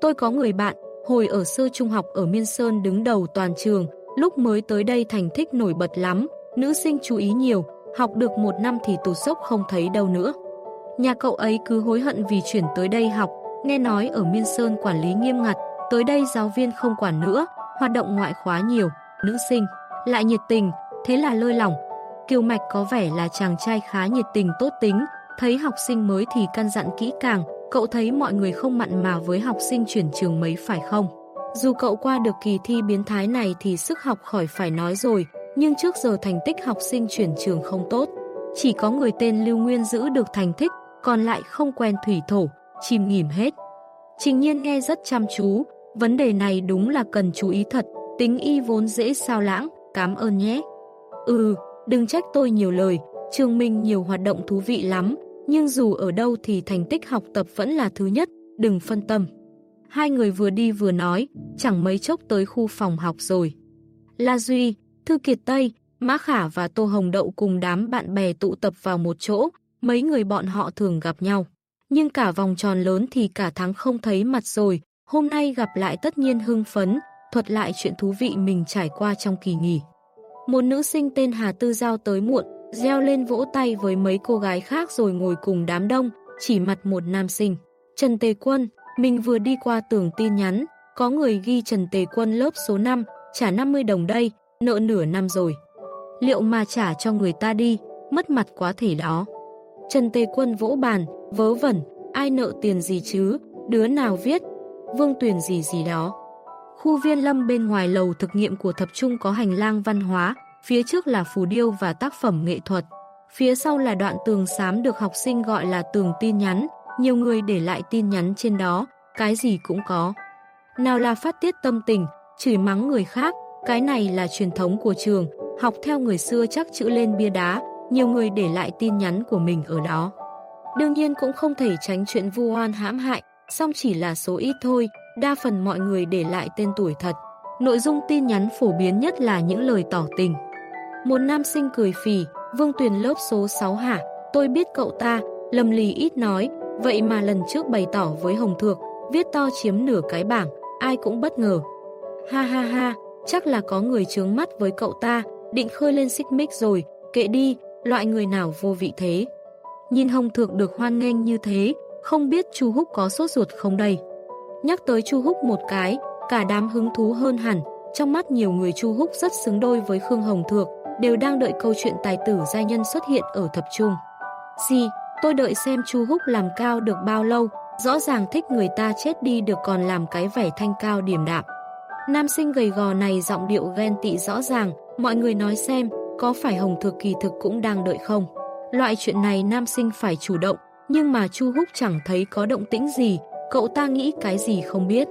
Tôi có người bạn, hồi ở sơ trung học ở Miên Sơn đứng đầu toàn trường, lúc mới tới đây thành tích nổi bật lắm, nữ sinh chú ý nhiều, học được một năm thì tụt dốc không thấy đâu nữa. Nhà cậu ấy cứ hối hận vì chuyển tới đây học, nghe nói ở Miên Sơn quản lý nghiêm ngặt, tới đây giáo viên không quản nữa, hoạt động ngoại khóa nhiều, nữ sinh, lại nhiệt tình, thế là lơi lỏng. Kiều Mạch có vẻ là chàng trai khá nhiệt tình tốt tính, Thấy học sinh mới thì căn dặn kỹ càng, cậu thấy mọi người không mặn mà với học sinh chuyển trường mấy phải không? Dù cậu qua được kỳ thi biến thái này thì sức học khỏi phải nói rồi, nhưng trước giờ thành tích học sinh chuyển trường không tốt. Chỉ có người tên Lưu Nguyên giữ được thành tích, còn lại không quen thủy thổ, chìm nghỉm hết. Trình nhiên nghe rất chăm chú, vấn đề này đúng là cần chú ý thật, tính y vốn dễ sao lãng, cảm ơn nhé. Ừ, đừng trách tôi nhiều lời, trường minh nhiều hoạt động thú vị lắm, nhưng dù ở đâu thì thành tích học tập vẫn là thứ nhất, đừng phân tâm. Hai người vừa đi vừa nói, chẳng mấy chốc tới khu phòng học rồi. La Duy, Thư Kiệt Tây, Mã Khả và Tô Hồng Đậu cùng đám bạn bè tụ tập vào một chỗ, mấy người bọn họ thường gặp nhau. Nhưng cả vòng tròn lớn thì cả tháng không thấy mặt rồi, hôm nay gặp lại tất nhiên hưng phấn, thuật lại chuyện thú vị mình trải qua trong kỳ nghỉ. Một nữ sinh tên Hà Tư Giao tới muộn, reo lên vỗ tay với mấy cô gái khác rồi ngồi cùng đám đông, chỉ mặt một nam sinh. Trần Tề Quân, mình vừa đi qua tường tin nhắn, có người ghi Trần Tề Quân lớp số 5, trả 50 đồng đây, nợ nửa năm rồi. Liệu mà trả cho người ta đi, mất mặt quá thể đó. Trần Tề Quân vỗ bàn, vớ vẩn, ai nợ tiền gì chứ, đứa nào viết, vương tuyển gì gì đó. Khu viên lâm bên ngoài lầu thực nghiệm của thập trung có hành lang văn hóa, phía trước là phù điêu và tác phẩm nghệ thuật. Phía sau là đoạn tường xám được học sinh gọi là tường tin nhắn, nhiều người để lại tin nhắn trên đó, cái gì cũng có. Nào là phát tiết tâm tình, chửi mắng người khác, cái này là truyền thống của trường, học theo người xưa chắc chữ lên bia đá, nhiều người để lại tin nhắn của mình ở đó. Đương nhiên cũng không thể tránh chuyện vu oan hãm hại, song chỉ là số ít thôi, đa phần mọi người để lại tên tuổi thật. Nội dung tin nhắn phổ biến nhất là những lời tỏ tình. Một nam sinh cười phì, Vương Tuyền lớp số 6 hả, tôi biết cậu ta, lầm lì ít nói, vậy mà lần trước bày tỏ với Hồng Thược, viết to chiếm nửa cái bảng, ai cũng bất ngờ. Ha ha ha, chắc là có người trướng mắt với cậu ta, định khơi lên xích mích rồi, kệ đi, loại người nào vô vị thế. Nhìn Hồng Thược được hoan nghênh như thế, không biết Chu Húc có sốt ruột không đây. Nhắc tới Chu Húc một cái, cả đám hứng thú hơn hẳn, trong mắt nhiều người Chu Húc rất xứng đôi với Khương Hồng Thược, đều đang đợi câu chuyện tài tử gia nhân xuất hiện ở thập trung. Gì, tôi đợi xem Chu Húc làm cao được bao lâu, rõ ràng thích người ta chết đi được còn làm cái vẻ thanh cao điềm đạm. Nam sinh gầy gò này giọng điệu ghen tị rõ ràng, mọi người nói xem, có phải Hồng Thược kỳ thực cũng đang đợi không? Loại chuyện này nam sinh phải chủ động, nhưng mà Chu Húc chẳng thấy có động tĩnh gì, cậu ta nghĩ cái gì không biết.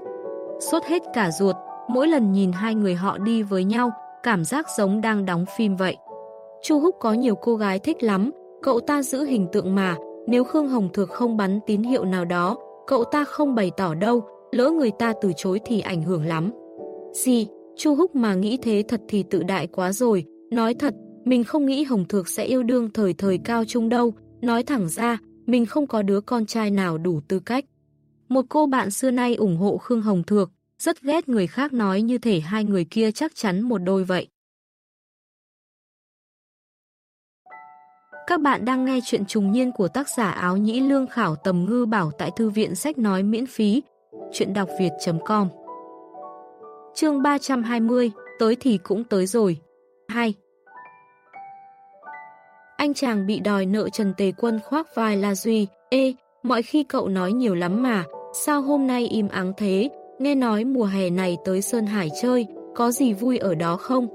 sốt hết cả ruột, mỗi lần nhìn hai người họ đi với nhau, cảm giác giống đang đóng phim vậy. Chu Húc có nhiều cô gái thích lắm, cậu ta giữ hình tượng mà, nếu Khương Hồng Thược không bắn tín hiệu nào đó, cậu ta không bày tỏ đâu, lỡ người ta từ chối thì ảnh hưởng lắm. Gì, Chu Húc mà nghĩ thế thật thì tự đại quá rồi, nói thật, mình không nghĩ Hồng Thược sẽ yêu đương thời thời cao trung đâu, nói thẳng ra, mình không có đứa con trai nào đủ tư cách. Một cô bạn xưa nay ủng hộ Khương Hồng Thược, rất ghét người khác nói như thể hai người kia chắc chắn một đôi vậy. Các bạn đang nghe chuyện trùng niên của tác giả áo nhĩ lương khảo tầm ngư bảo tại thư viện sách nói miễn phí. Chuyện đọc việt.com Chương 320, tới thì cũng tới rồi. 2 Anh chàng bị đòi nợ Trần Tề Quân khoác vai La Duy. Ê, mọi khi cậu nói nhiều lắm mà, sao hôm nay im ắng thế? Nghe nói mùa hè này tới Sơn Hải chơi, có gì vui ở đó không?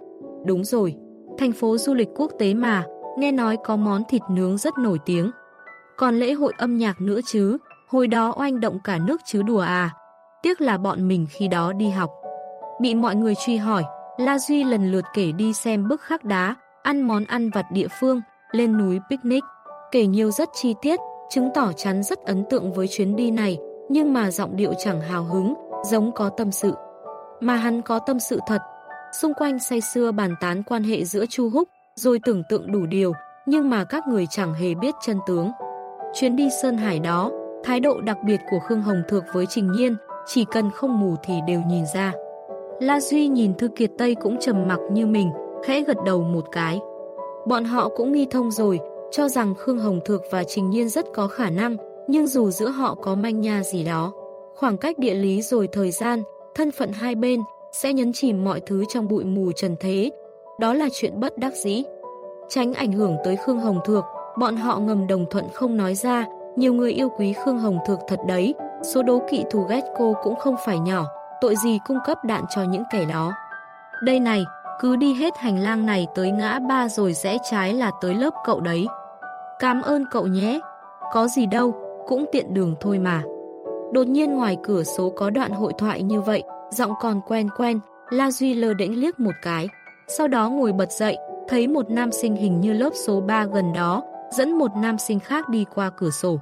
Đúng rồi, thành phố du lịch quốc tế mà, nghe nói có món thịt nướng rất nổi tiếng. Còn lễ hội âm nhạc nữa chứ, hồi đó oanh động cả nước chứ đùa à. Tiếc là bọn mình khi đó đi học. Bị mọi người truy hỏi, La Duy lần lượt kể đi xem bức khắc đá, ăn món ăn vặt địa phương, lên núi picnic. Kể nhiều rất chi tiết, chứng tỏ chắn rất ấn tượng với chuyến đi này, nhưng mà giọng điệu chẳng hào hứng, giống có tâm sự. Mà hắn có tâm sự thật. Xung quanh say xưa bàn tán quan hệ giữa Chu Húc, rồi tưởng tượng đủ điều, nhưng mà các người chẳng hề biết chân tướng. Chuyến đi Sơn Hải đó, thái độ đặc biệt của Khương Hồng Thược với Trình Nhiên, chỉ cần không mù thì đều nhìn ra. La Duy nhìn Thư Kiệt Tây cũng trầm mặc như mình, khẽ gật đầu một cái. Bọn họ cũng nghi thông rồi, cho rằng Khương Hồng Thược và Trình Nhiên rất có khả năng, nhưng dù giữa họ có manh nha gì đó, khoảng cách địa lý rồi thời gian, thân phận hai bên sẽ nhấn chìm mọi thứ trong bụi mù trần thế. Đó là chuyện bất đắc dĩ. Tránh ảnh hưởng tới Khương Hồng Thược, bọn họ ngầm đồng thuận không nói ra, nhiều người yêu quý Khương Hồng Thược thật đấy, số đố kỵ thù ghét cô cũng không phải nhỏ, tội gì cung cấp đạn cho những kẻ đó. Đây này, cứ đi hết hành lang này tới ngã ba rồi rẽ trái là tới lớp cậu đấy. Cảm ơn cậu nhé, có gì đâu, cũng tiện đường thôi mà. Đột nhiên ngoài cửa số có đoạn hội thoại như vậy, giọng còn quen quen, La Duy lơ đễnh liếc một cái. Sau đó ngồi bật dậy, thấy một nam sinh hình như lớp số 3 gần đó, dẫn một nam sinh khác đi qua cửa sổ.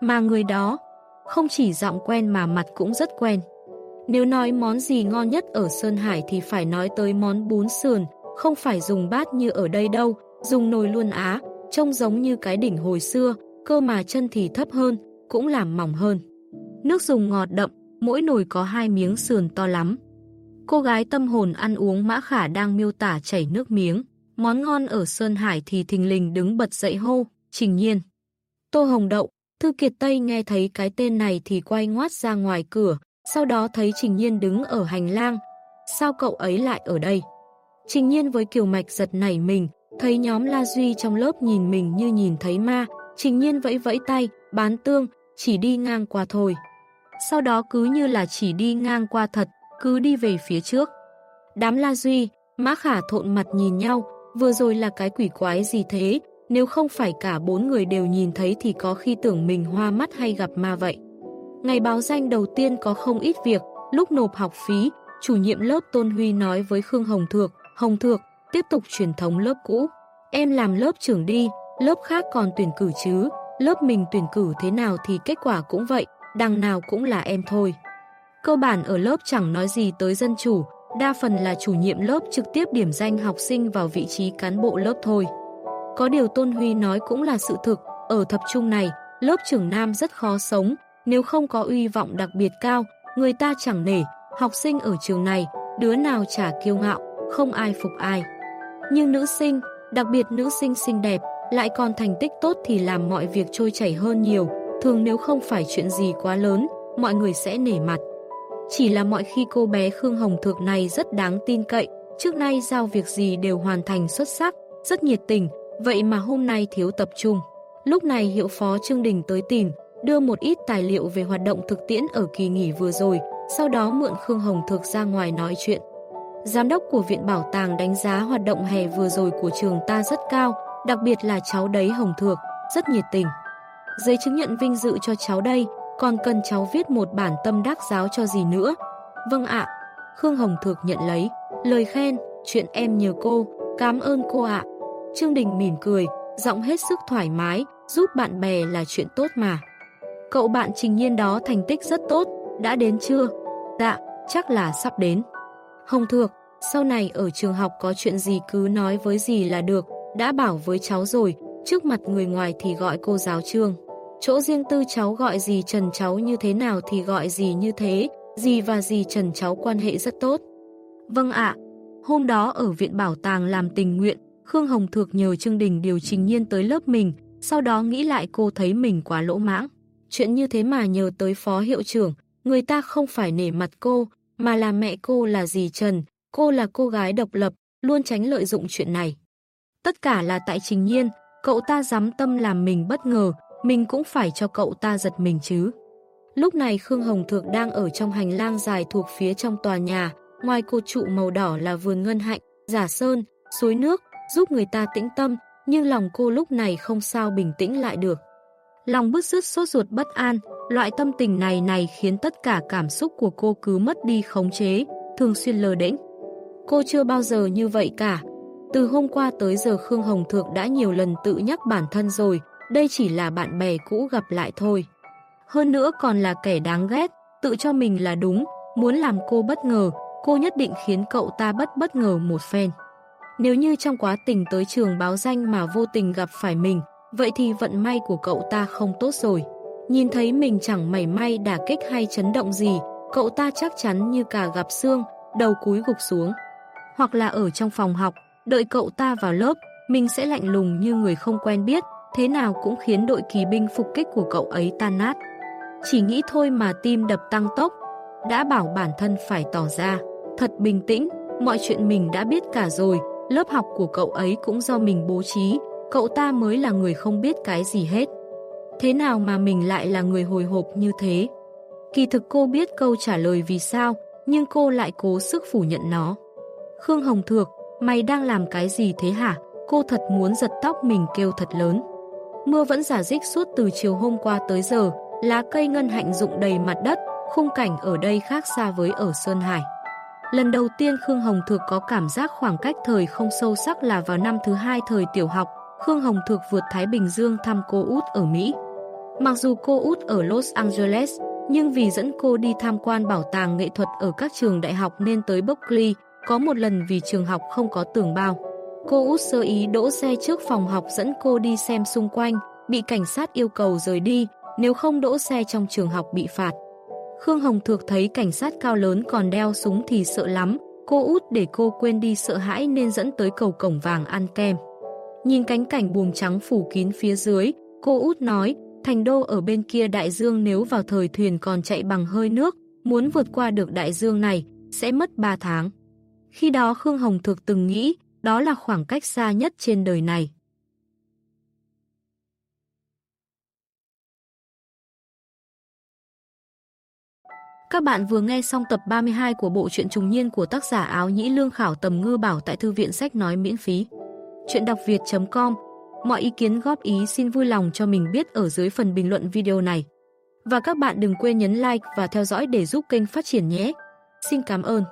Mà người đó, không chỉ giọng quen mà mặt cũng rất quen. Nếu nói món gì ngon nhất ở Sơn Hải thì phải nói tới món bún sườn, không phải dùng bát như ở đây đâu, dùng nồi luôn á, trông giống như cái đỉnh hồi xưa, cơ mà chân thì thấp hơn, cũng làm mỏng hơn. Nước dùng ngọt đậm, mỗi nồi có hai miếng sườn to lắm. Cô gái tâm hồn ăn uống mã khả đang miêu tả chảy nước miếng. Món ngon ở Sơn Hải thì thình lình đứng bật dậy hô, trình nhiên. Tô Hồng Đậu, Thư Kiệt Tây nghe thấy cái tên này thì quay ngoát ra ngoài cửa, sau đó thấy Trình Nhiên đứng ở hành lang. Sao cậu ấy lại ở đây? Trình Nhiên với Kiều Mạch giật nảy mình, thấy nhóm La Duy trong lớp nhìn mình như nhìn thấy ma, Trình Nhiên vẫy vẫy tay, bán tương, chỉ đi ngang qua thôi. Sau đó cứ như là chỉ đi ngang qua thật, cứ đi về phía trước. Đám La Duy, Mã Khả thộn mặt nhìn nhau, vừa rồi là cái quỷ quái gì thế, nếu không phải cả bốn người đều nhìn thấy thì có khi tưởng mình hoa mắt hay gặp ma vậy. Ngày báo danh đầu tiên có không ít việc, lúc nộp học phí, chủ nhiệm lớp Tôn Huy nói với Khương Hồng Thược, Hồng Thược, tiếp tục truyền thống lớp cũ. Em làm lớp trưởng đi, lớp khác còn tuyển cử chứ, lớp mình tuyển cử thế nào thì kết quả cũng vậy, đằng nào cũng là em thôi. Cơ bản ở lớp chẳng nói gì tới dân chủ, đa phần là chủ nhiệm lớp trực tiếp điểm danh học sinh vào vị trí cán bộ lớp thôi. Có điều Tôn Huy nói cũng là sự thực, ở thập trung này, lớp trưởng nam rất khó sống, nếu không có uy vọng đặc biệt cao, người ta chẳng nể, học sinh ở trường này, đứa nào chả kiêu ngạo, không ai phục ai. Nhưng nữ sinh, đặc biệt nữ sinh xinh đẹp, lại còn thành tích tốt thì làm mọi việc trôi chảy hơn nhiều, thường nếu không phải chuyện gì quá lớn, mọi người sẽ nể mặt. Chỉ là mọi khi cô bé Khương Hồng Thược này rất đáng tin cậy, trước nay giao việc gì đều hoàn thành xuất sắc, rất nhiệt tình, vậy mà hôm nay thiếu tập trung. Lúc này hiệu phó Trương Đình tới tìm, đưa một ít tài liệu về hoạt động thực tiễn ở kỳ nghỉ vừa rồi, sau đó mượn Khương Hồng Thược ra ngoài nói chuyện. Giám đốc của Viện Bảo tàng đánh giá hoạt động hè vừa rồi của trường ta rất cao, đặc biệt là cháu đấy Hồng Thược, rất nhiệt tình. Giấy chứng nhận vinh dự cho cháu đây, còn cần cháu viết một bản tâm đắc giáo cho gì nữa. Vâng ạ, Khương Hồng Thược nhận lấy, lời khen, chuyện em nhờ cô, cảm ơn cô ạ. Trương Đình mỉm cười, giọng hết sức thoải mái, giúp bạn bè là chuyện tốt mà. Cậu bạn trình nhiên đó thành tích rất tốt, đã đến chưa? Dạ, chắc là sắp đến. Hồng Thược, sau này ở trường học có chuyện gì cứ nói với gì là được, đã bảo với cháu rồi, trước mặt người ngoài thì gọi cô giáo trương. Chỗ riêng tư cháu gọi gì Trần cháu như thế nào thì gọi gì như thế, gì và gì Trần cháu quan hệ rất tốt. Vâng ạ, hôm đó ở viện bảo tàng làm tình nguyện, Khương Hồng Thược nhờ Trương Đình điều trình nhiên tới lớp mình, sau đó nghĩ lại cô thấy mình quá lỗ mãng. Chuyện như thế mà nhờ tới phó hiệu trưởng, người ta không phải nể mặt cô, mà là mẹ cô là dì Trần, cô là cô gái độc lập, luôn tránh lợi dụng chuyện này. Tất cả là tại Trình Nhiên, cậu ta dám tâm làm mình bất ngờ, mình cũng phải cho cậu ta giật mình chứ. Lúc này Khương Hồng Thược đang ở trong hành lang dài thuộc phía trong tòa nhà, ngoài cột trụ màu đỏ là vườn ngân hạnh, giả sơn, suối nước, giúp người ta tĩnh tâm, nhưng lòng cô lúc này không sao bình tĩnh lại được. Lòng bứt rứt sốt ruột bất an, loại tâm tình này này khiến tất cả cảm xúc của cô cứ mất đi khống chế, thường xuyên lờ đễnh. Cô chưa bao giờ như vậy cả. Từ hôm qua tới giờ Khương Hồng Thược đã nhiều lần tự nhắc bản thân rồi, đây chỉ là bạn bè cũ gặp lại thôi. Hơn nữa còn là kẻ đáng ghét, tự cho mình là đúng, muốn làm cô bất ngờ, cô nhất định khiến cậu ta bất bất ngờ một phen. Nếu như trong quá trình tới trường báo danh mà vô tình gặp phải mình, vậy thì vận may của cậu ta không tốt rồi. Nhìn thấy mình chẳng mảy may đả kích hay chấn động gì, cậu ta chắc chắn như cả gặp xương, đầu cúi gục xuống. Hoặc là ở trong phòng học, đợi cậu ta vào lớp, mình sẽ lạnh lùng như người không quen biết, thế nào cũng khiến đội kỳ binh phục kích của cậu ấy tan nát. Chỉ nghĩ thôi mà tim đập tăng tốc, đã bảo bản thân phải tỏ ra, thật bình tĩnh, mọi chuyện mình đã biết cả rồi, lớp học của cậu ấy cũng do mình bố trí, cậu ta mới là người không biết cái gì hết. Thế nào mà mình lại là người hồi hộp như thế? Kỳ thực cô biết câu trả lời vì sao, nhưng cô lại cố sức phủ nhận nó. Khương Hồng Thược, mày đang làm cái gì thế hả? Cô thật muốn giật tóc mình kêu thật lớn. Mưa vẫn giả dích suốt từ chiều hôm qua tới giờ, lá cây ngân hạnh rụng đầy mặt đất, khung cảnh ở đây khác xa với ở Sơn Hải. Lần đầu tiên Khương Hồng Thược có cảm giác khoảng cách thời không sâu sắc là vào năm thứ hai thời tiểu học, Khương Hồng Thược vượt Thái Bình Dương thăm cô út ở Mỹ. Mặc dù cô út ở Los Angeles, nhưng vì dẫn cô đi tham quan bảo tàng nghệ thuật ở các trường đại học nên tới Berkeley, có một lần vì trường học không có tường bao. Cô út sơ ý đỗ xe trước phòng học dẫn cô đi xem xung quanh, bị cảnh sát yêu cầu rời đi, nếu không đỗ xe trong trường học bị phạt. Khương Hồng Thược thấy cảnh sát cao lớn còn đeo súng thì sợ lắm, cô út để cô quên đi sợ hãi nên dẫn tới cầu cổng vàng ăn kem. Nhìn cánh cảnh buồm trắng phủ kín phía dưới, cô út nói, thành đô ở bên kia đại dương nếu vào thời thuyền còn chạy bằng hơi nước, muốn vượt qua được đại dương này, sẽ mất 3 tháng. Khi đó Khương Hồng Thược từng nghĩ, đó là khoảng cách xa nhất trên đời này. Các bạn vừa nghe xong tập 32 của bộ truyện trùng niên của tác giả áo nhĩ lương khảo tầm ngư bảo tại thư viện sách nói miễn phí. Chuyện đọc việt.com Mọi ý kiến góp ý xin vui lòng cho mình biết ở dưới phần bình luận video này. Và các bạn đừng quên nhấn like và theo dõi để giúp kênh phát triển nhé. Xin cảm ơn.